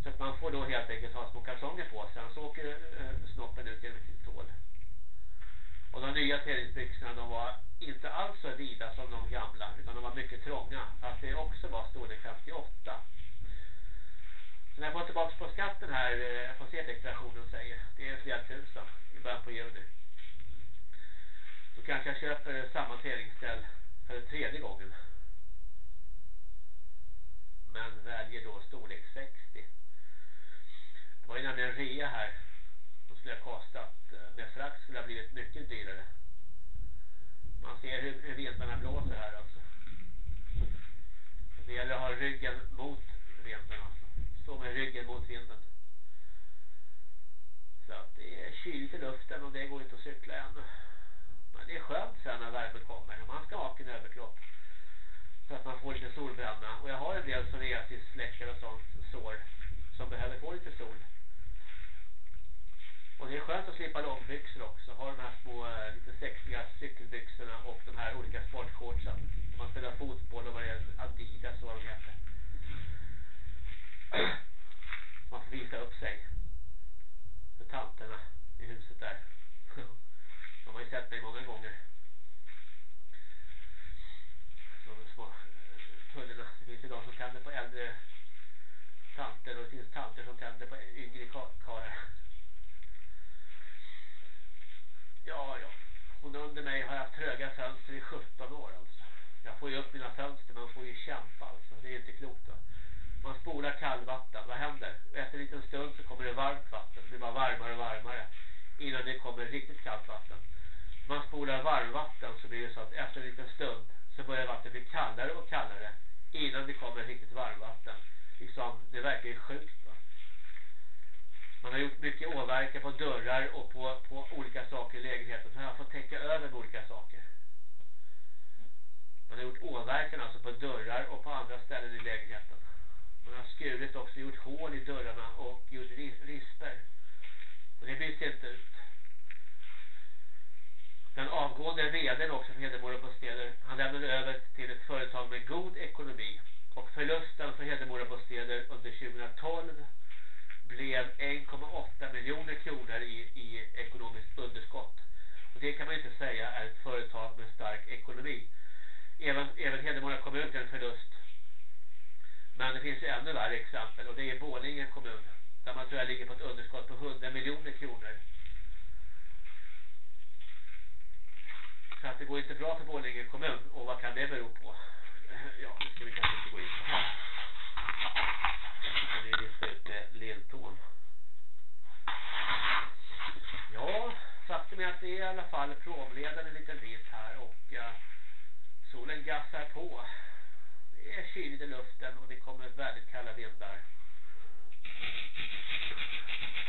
Speaker 3: Så att man får då helt enkelt ha små kalsonger på sig. Så åker eh, snoppen ut genom ett litet hål. Och de nya träningsbyxorna de var inte alls så vida som de gamla utan de var mycket trånga fast det också var storlek 58. Så när jag får tillbaka på skatten här, eh, jag får se deklarationen säger, det är flera tusen i början på juni. Då kanske jag köper eh, samma träningsställ för tredje gången. Men väljer då storlek 60. Det var ju nämligen rea här. Då skulle jag kostat, eh, med frakt skulle ha blivit mycket dyrare. Man ser hur, hur vindarna blåser här alltså. Det gäller att ha ryggen mot vinden alltså. Stå med ryggen mot vinden. Så att det är kyligt i luften och det går inte att cykla ännu. Men det är skönt sen när värmen kommer. Man ska ha en överkropp. Så att man får lite solbränna. Och jag har en del psoriasisfläckar och sånt sår. Som behöver få lite sol. Och det är skönt att slippa långbyxor också. Ha de här små eh, lite sexiga cykelbyxorna och de här olika sportshortsen. När man spelar fotboll och vad det är, Adidas och vad de heter.
Speaker 1: Man får visa upp sig. För tanterna i huset där. De har ju
Speaker 3: sett mig många gånger. De små eh, tullerna. Det finns ju de som tänder på äldre tanter och det finns tanter som tänder på yngre karlar. Ja, ja. Hon under mig har haft tröga fönster i 17 år alltså. Jag får ju upp mina fönster, man får ju kämpa alltså. Det är inte klokt då. Man spolar kallvatten, vad händer? Efter en liten stund så kommer det varmt vatten. Det blir bara varmare och varmare. Innan det kommer riktigt kallt vatten. Man spolar varmvatten så blir det så att efter en liten stund så börjar vattnet bli kallare och kallare. Innan det kommer riktigt varmvatten. Liksom, det verkar ju sjukt va. Man har gjort mycket åverkan på dörrar och på, på olika saker i lägenheten. Så har fått täcka över med olika saker. Man har gjort åverkan alltså på dörrar och på andra ställen i lägenheten. Man har skurit också, gjort hål i dörrarna och gjort risper. Och det byts inte ut. Den avgående vdn också för Hedemora Bostäder, han lämnade över till ett företag med god ekonomi. Och förlusten för Hedemora Bostäder under 2012 blev 1,8 miljoner kronor i, i ekonomiskt underskott. Och det kan man inte säga är ett företag med stark ekonomi. Även, även Hedemora kommun till en förlust. Men det finns ju ännu värre exempel och det är Borlänge kommun. Där man tror jag ligger på ett underskott på 100 miljoner kronor. Så att det går inte bra för Borlänge kommun. Och vad kan det bero på? Ja, nu ska vi kanske inte gå in på här. Det är lite lilltån. Ja, faktum är att det är i alla fall provledaren en liten bit här och uh, solen gassar på. Det är kyligt i luften och det kommer väldigt kalla vindar.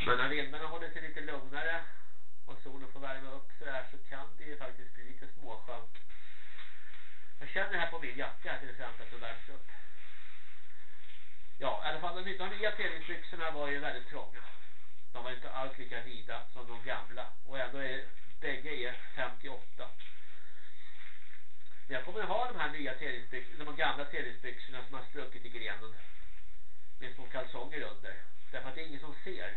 Speaker 3: Men när vindarna håller sig lite lugnare och solen får värma upp så här så kan det ju faktiskt bli lite småskönt. Jag känner här på min jacka till exempel att det värms upp. Ja, i alla fall de, de nya träningsbyxorna var ju väldigt trånga. De var inte alls lika vida som de gamla. Och ändå är bägge är 58. Men jag kommer att ha de här nya träningsbyxorna, de gamla träningsbyxorna som har spruckit i grenen. Med små kalsonger under. Därför att det är ingen som ser.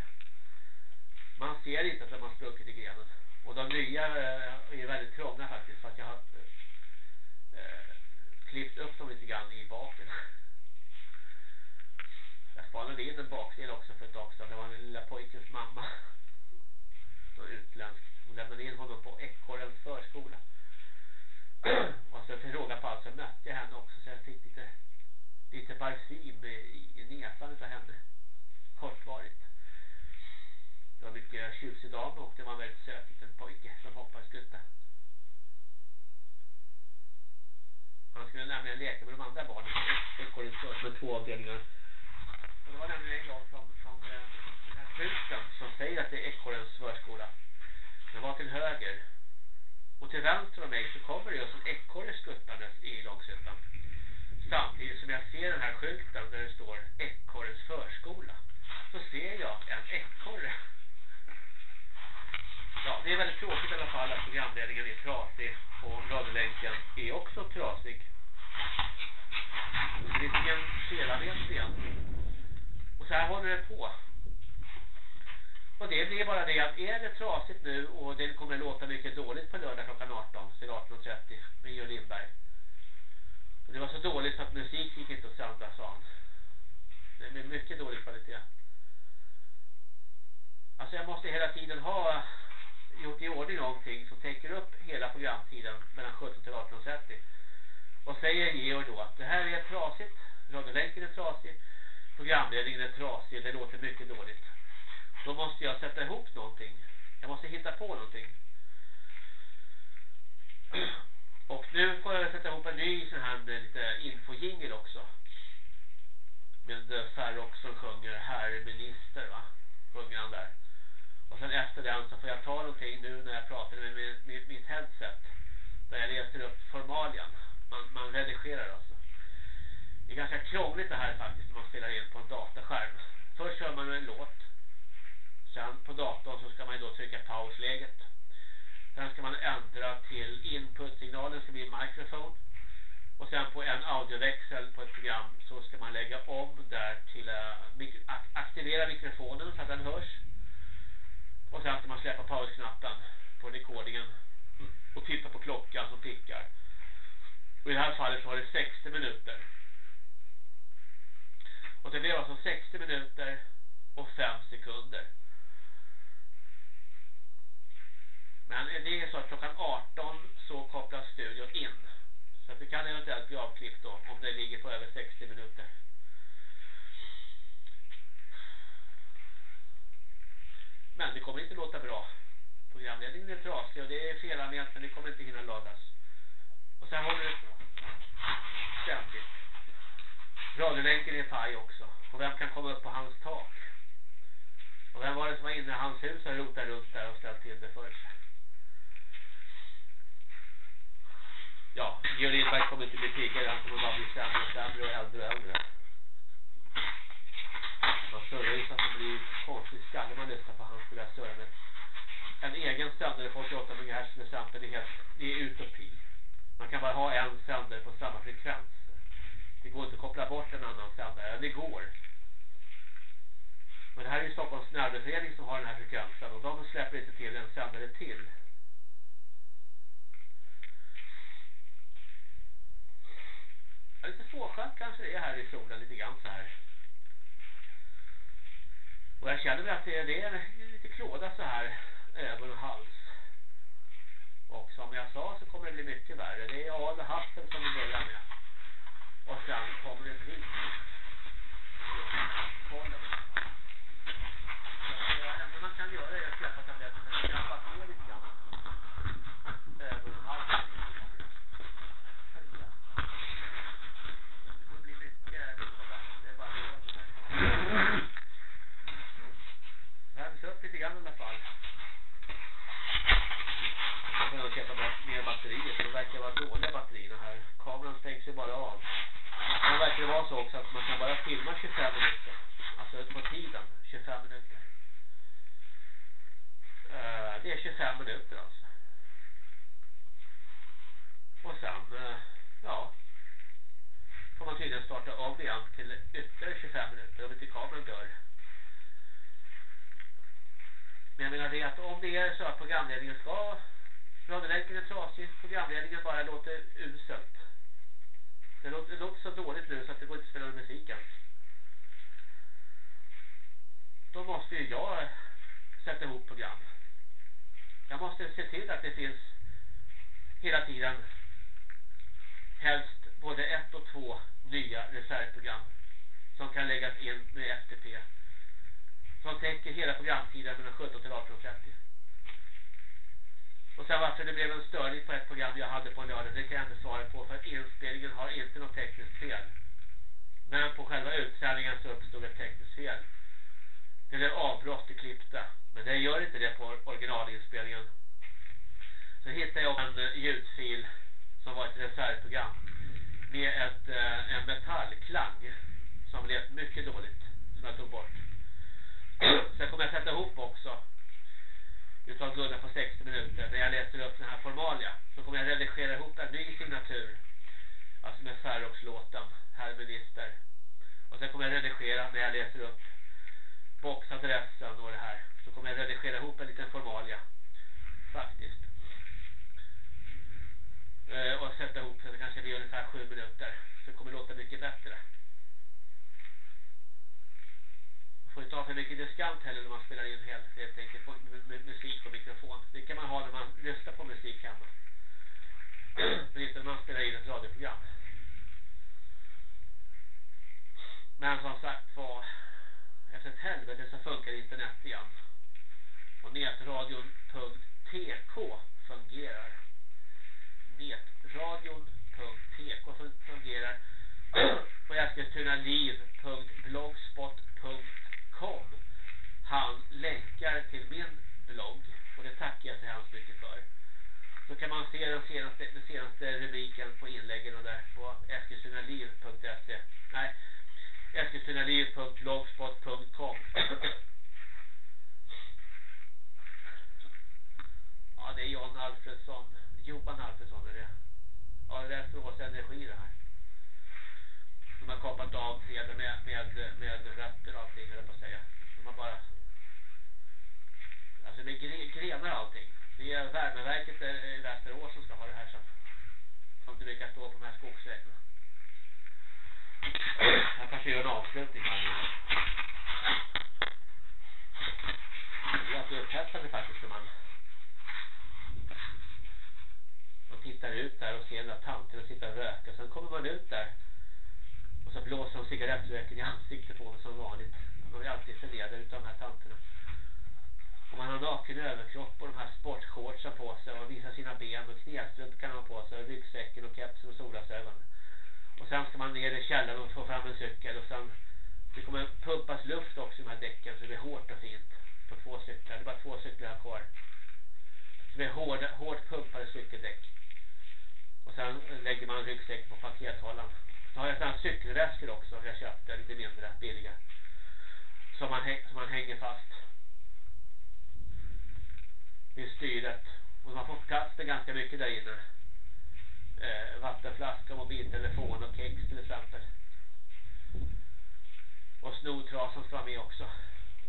Speaker 3: Man ser inte att de har spruckit i grenen. Och de nya eh, är väldigt trånga faktiskt. För att jag har eh, eh, klippt upp dem lite grann i baken. Jag spanade in en bakdel också för ett tag sedan. Det var den lilla pojkens mamma. Någon utländsk. Hon lämnade in honom på Ekorrens förskola. och så till råga på allt så mötte jag henne också. Så jag fick lite, lite parfym i, i näsan av henne. Kortvarigt. Det var mycket tjusig dam och det var en väldigt söt liten pojke som hoppade skutta. Han skulle nämligen leka med de andra barnen. Ekorrens förskola med två avdelningar. Och det var nämligen en gång som, som eh, den här skylten som säger att det är Ekorrens förskola. Den var till höger. Och till vänster om mig så kommer det just en ekorre skuttandes i Långsötan. Samtidigt som jag ser den här skylten där det står Ekorrens förskola. Så ser jag en ekorre. Ja, det är väldigt tråkigt i alla fall att programledningen är trasig. Och radiolänken är också trasig. Det är lite en felarbete igen. Och så här håller det på. Och det blir bara det att är det trasigt nu och det kommer att låta mycket dåligt på lördag klockan 18 till 18.30 med Georg Lindberg. Och det var så dåligt så att musik gick inte att sända sa han. Det blev mycket dålig kvalitet. Alltså jag måste hela tiden ha gjort i ordning någonting som täcker upp hela programtiden mellan 17 till 18.30. Och säger Georg då att det här är trasigt, radiolänken är trasig programledningen är trasig, det låter mycket dåligt. Då måste jag sätta ihop någonting. Jag måste hitta på någonting. Och nu får jag sätta ihop en ny sån här med lite infojingel också. Med Farrock som sjunger Herr minister va. Sjunger han där. Och sen efter den så får jag ta någonting nu när jag pratar med, med, med mitt headset. Där jag läser upp formalien. Man, man redigerar alltså. Det är ganska krångligt det här faktiskt när man spelar in på en dataskärm. Först kör man en låt. Sen på datorn så ska man ju då trycka pausläget. Sen ska man ändra till input-signalen ska bli microphone. Och sen på en audioväxel på ett program så ska man lägga om där till eh, att aktivera mikrofonen så att den hörs. Och sen ska man släppa pausknappen på rekordingen och titta på klockan som tickar. Och i det här fallet så var det 60 minuter. Och det blev alltså 60 minuter och 5 sekunder. Men det är så att klockan 18 så kopplas studion in. Så att det kan eventuellt bli avklippt då om det ligger på över 60 minuter. Men det kommer inte låta bra. Programledningen är trasig och det är felanvänt men det kommer inte hinna lagas. Och sen håller det på. Ständigt. Radiolänken är paj också. Och vem kan komma upp på hans tak? Och vem var det som var inne i hans hus och rotade runt där och ställt till det för sig? Ja, Georg Lindberg kommer inte bli piggare. Han kommer bara bli sämre och sämre och äldre och äldre. Man surrar ju så att det blir konstigt skalle man lyssnar på hans jag där Men En egen sändare på 88 MHz till det är helt, det är utopi. Man kan bara ha en sändare på samma frekvens. Det går inte att koppla bort en annan sändare. Det går. Men det här är ju Stockholms närvaroförening som har den här frekvensen och de släpper inte till en sändare till. Ja, lite fåskönt kanske det är här i solen lite grann så här. Och jag känner att det är, det är lite klåda så här ögon och hals. Och som jag sa så kommer det bli mycket värre. Det är al och hatten som vi börjar med. Och sen kommer det bli kollen. Det enda man kan göra är att släppa tabletter Men det kan bara ner lite grann. Ögon och hals. Det blir mycket klåda. Det är bara det. Värms upp lite grann i alla fall. Jag får nog köpa mer batterier för de verkar vara dåliga batterierna här. Kameran stängs ju bara av. Nu verkar det vara så också att man kan bara filma 25 minuter. Alltså på tiden, 25 minuter. Uh, det är 25 minuter alltså. Och sen, uh, ja. Får man tydligen starta om igen till ytterligare 25 minuter om inte kameran dör. Men jag menar det att om det är så att programledningen ska radiolänken är trasig, programledningen bara låter uselt. Det låter, det låter så dåligt nu så att det går inte att spela musiken. Då måste ju jag sätta ihop program. Jag måste se till att det finns hela tiden helst både ett och två nya reservprogram som kan läggas in med FTP som täcker hela programtiden mellan 17 till 18.30. Sen varför det blev en störning på ett program jag hade på en lördag, det kan jag inte svara på för inspelningen har inte något tekniskt fel. Men på själva utsändningen så uppstod ett tekniskt fel. Det blev avbrott i klippta. Men det gör inte det på originalinspelningen. Så hittade jag en eh, ljudfil som var ett reservprogram med ett, eh, en metallklang som lät mycket dåligt som jag tog bort. Sen kommer jag sätta ihop också utav Gunnar på 60 minuter. När jag läser upp den här formalia så kommer jag redigera ihop en ny signatur. Alltså med Färrox-låten herr minister. Och sen kommer jag redigera när jag läser upp boxadressen och det här så kommer jag redigera ihop en liten formalia. Faktiskt. Eh, och sätta ihop så det kanske blir ungefär sju minuter. Så det kommer låta mycket bättre. Får inte ha för mycket diskant heller när man spelar in helt, helt enkelt med, med musik och mikrofon. Det kan man ha när man lyssnar på musik hemma. Men inte när man spelar in ett radioprogram. Men som sagt var efter ett helvete så funkar internet igen. Och netradion.tk fungerar. Netradion.tk fungerar. och eskilstunaliv.blogspot.com kom han länkar till min blogg och det tackar jag så hemskt mycket för. Så kan man se den senaste, den senaste rubriken på inläggen och där på eskilstunaliv.se nej eskilstunaliv.blogspot.com Ja, det är John Alfredsson. Johan Alfredsson är det. Ja, det är Västerås Energi det här. De har kapat av träden med, med, med rötter och allting, höll jag på att säga. De har bara... Alltså det grenar och allting. Det är värmeverket i Västerås som ska ha det här sen. Som inte brukar stå på de här skogsvägarna. Jag kanske gör en avslutning här nu. Det är alltid upphetsande faktiskt när man man tittar ut där och ser den där tanten sitta och röka. Sen kommer man ut där så blåser de cigarettröken i ansiktet på mig som vanligt. De är alltid förledade utav de här tanterna. Och man har naken överkropp och de här sportshortsen på sig och visar sina ben och knästrump kan man ha på sig och ryggsäcken och kepsen och solglasögon. Och sen ska man ner i källaren och få fram en cykel och sen det kommer pumpas luft också i de här däcken så det blir hårt och fint på två cyklar. Det är bara två cyklar kvar. Så det är hårda, hårt pumpade cykeldäck. Och sen lägger man ryggsäck på pakethållaren. Så har jag sådana cykelväskor också jag köpte lite mindre, billiga. Som man, som man hänger fast. Vid styret. Och man får plats med ganska mycket där inne. Eh, vattenflaska, mobiltelefon och kex till exempel. Och snotrasen ska vara med också.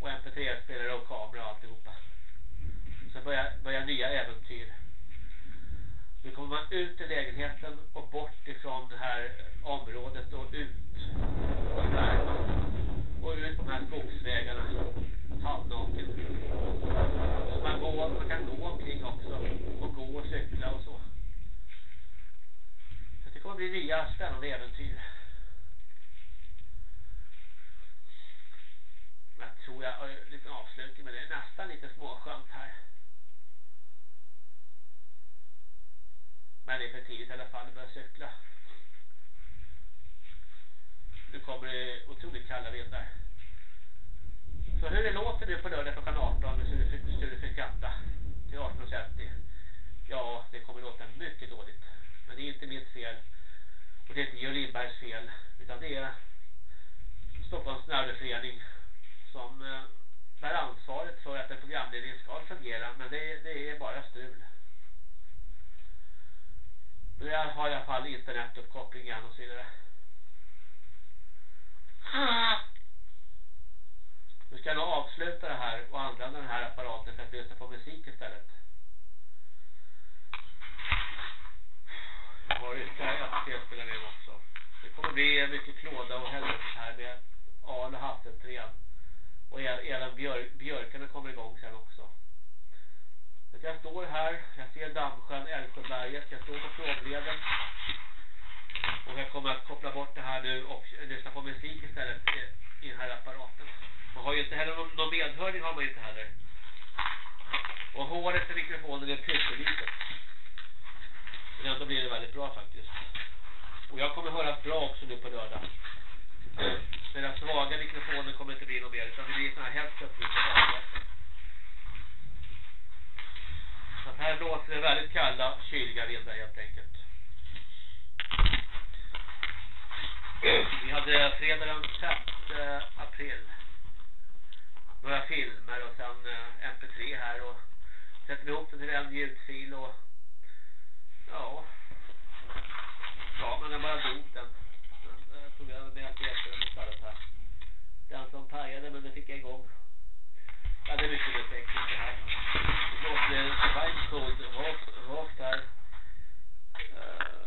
Speaker 3: Och mp3-spelare och kamera och alltihopa. Sen börjar, börjar nya äventyr. Nu kommer man ut i lägenheten och bort ifrån det här området och ut i värmen. Och ut på de här skogsvägarna. Halvnaken. Så man, går, man kan gå omkring också. Och gå och cykla och så. Så det kommer bli nya spännande äventyr. Jag tror jag har en liten avslutning men det är nästan lite småskönt här. Men det är för tidigt i alla fall att börja cykla. Nu kommer det otroligt kalla vindar. Så hur det låter nu på lördag klockan 18 med Sture till 18.30. Ja, det kommer låta mycket dåligt. Men det är inte mitt fel. Och det är inte Georg Lindbergs fel. Utan det är Stockholms närförening som eh, bär ansvaret för att en programledning ska fungera. Men det, det är bara strul. Men jag har i alla fall internetuppkoppling igen och så vidare. Nu ska jag nog avsluta det här och använda den här apparaten för att lyssna på musik istället. Jag har ytterligare ett spelspelare med också. Det kommer bli mycket klåda och helvete här med Al och Och även björ, björkarna kommer igång sen också. Så jag står här, jag ser Dammsjön, Älvsjöberget, jag står på Frågleden. Och jag kommer att koppla bort det här nu och lyssna på musik istället i, i den här apparaten. Man har ju inte heller någon, någon medhörning har man inte heller. Och håret i mikrofonen är pyttelitet. Men ändå blir det väldigt bra faktiskt. Och jag kommer höra bra också nu på lördag. Den svaga mikrofonen kommer inte bli något mer utan det blir sådana här headset nu på dagen. Så här blåser det väldigt kalla, kyliga vindar helt enkelt. Vi hade fredag den 5 april. Några filmer och sen eh, mp3 här och sätter vi ihop den till en ljudfil och
Speaker 1: ja. Ja men den bara dog den, den eh, tog över med att hjälpa den istället här. Den som pajade men den fick jag igång. That image is effective to have. Because the white code, Rothschild, uh,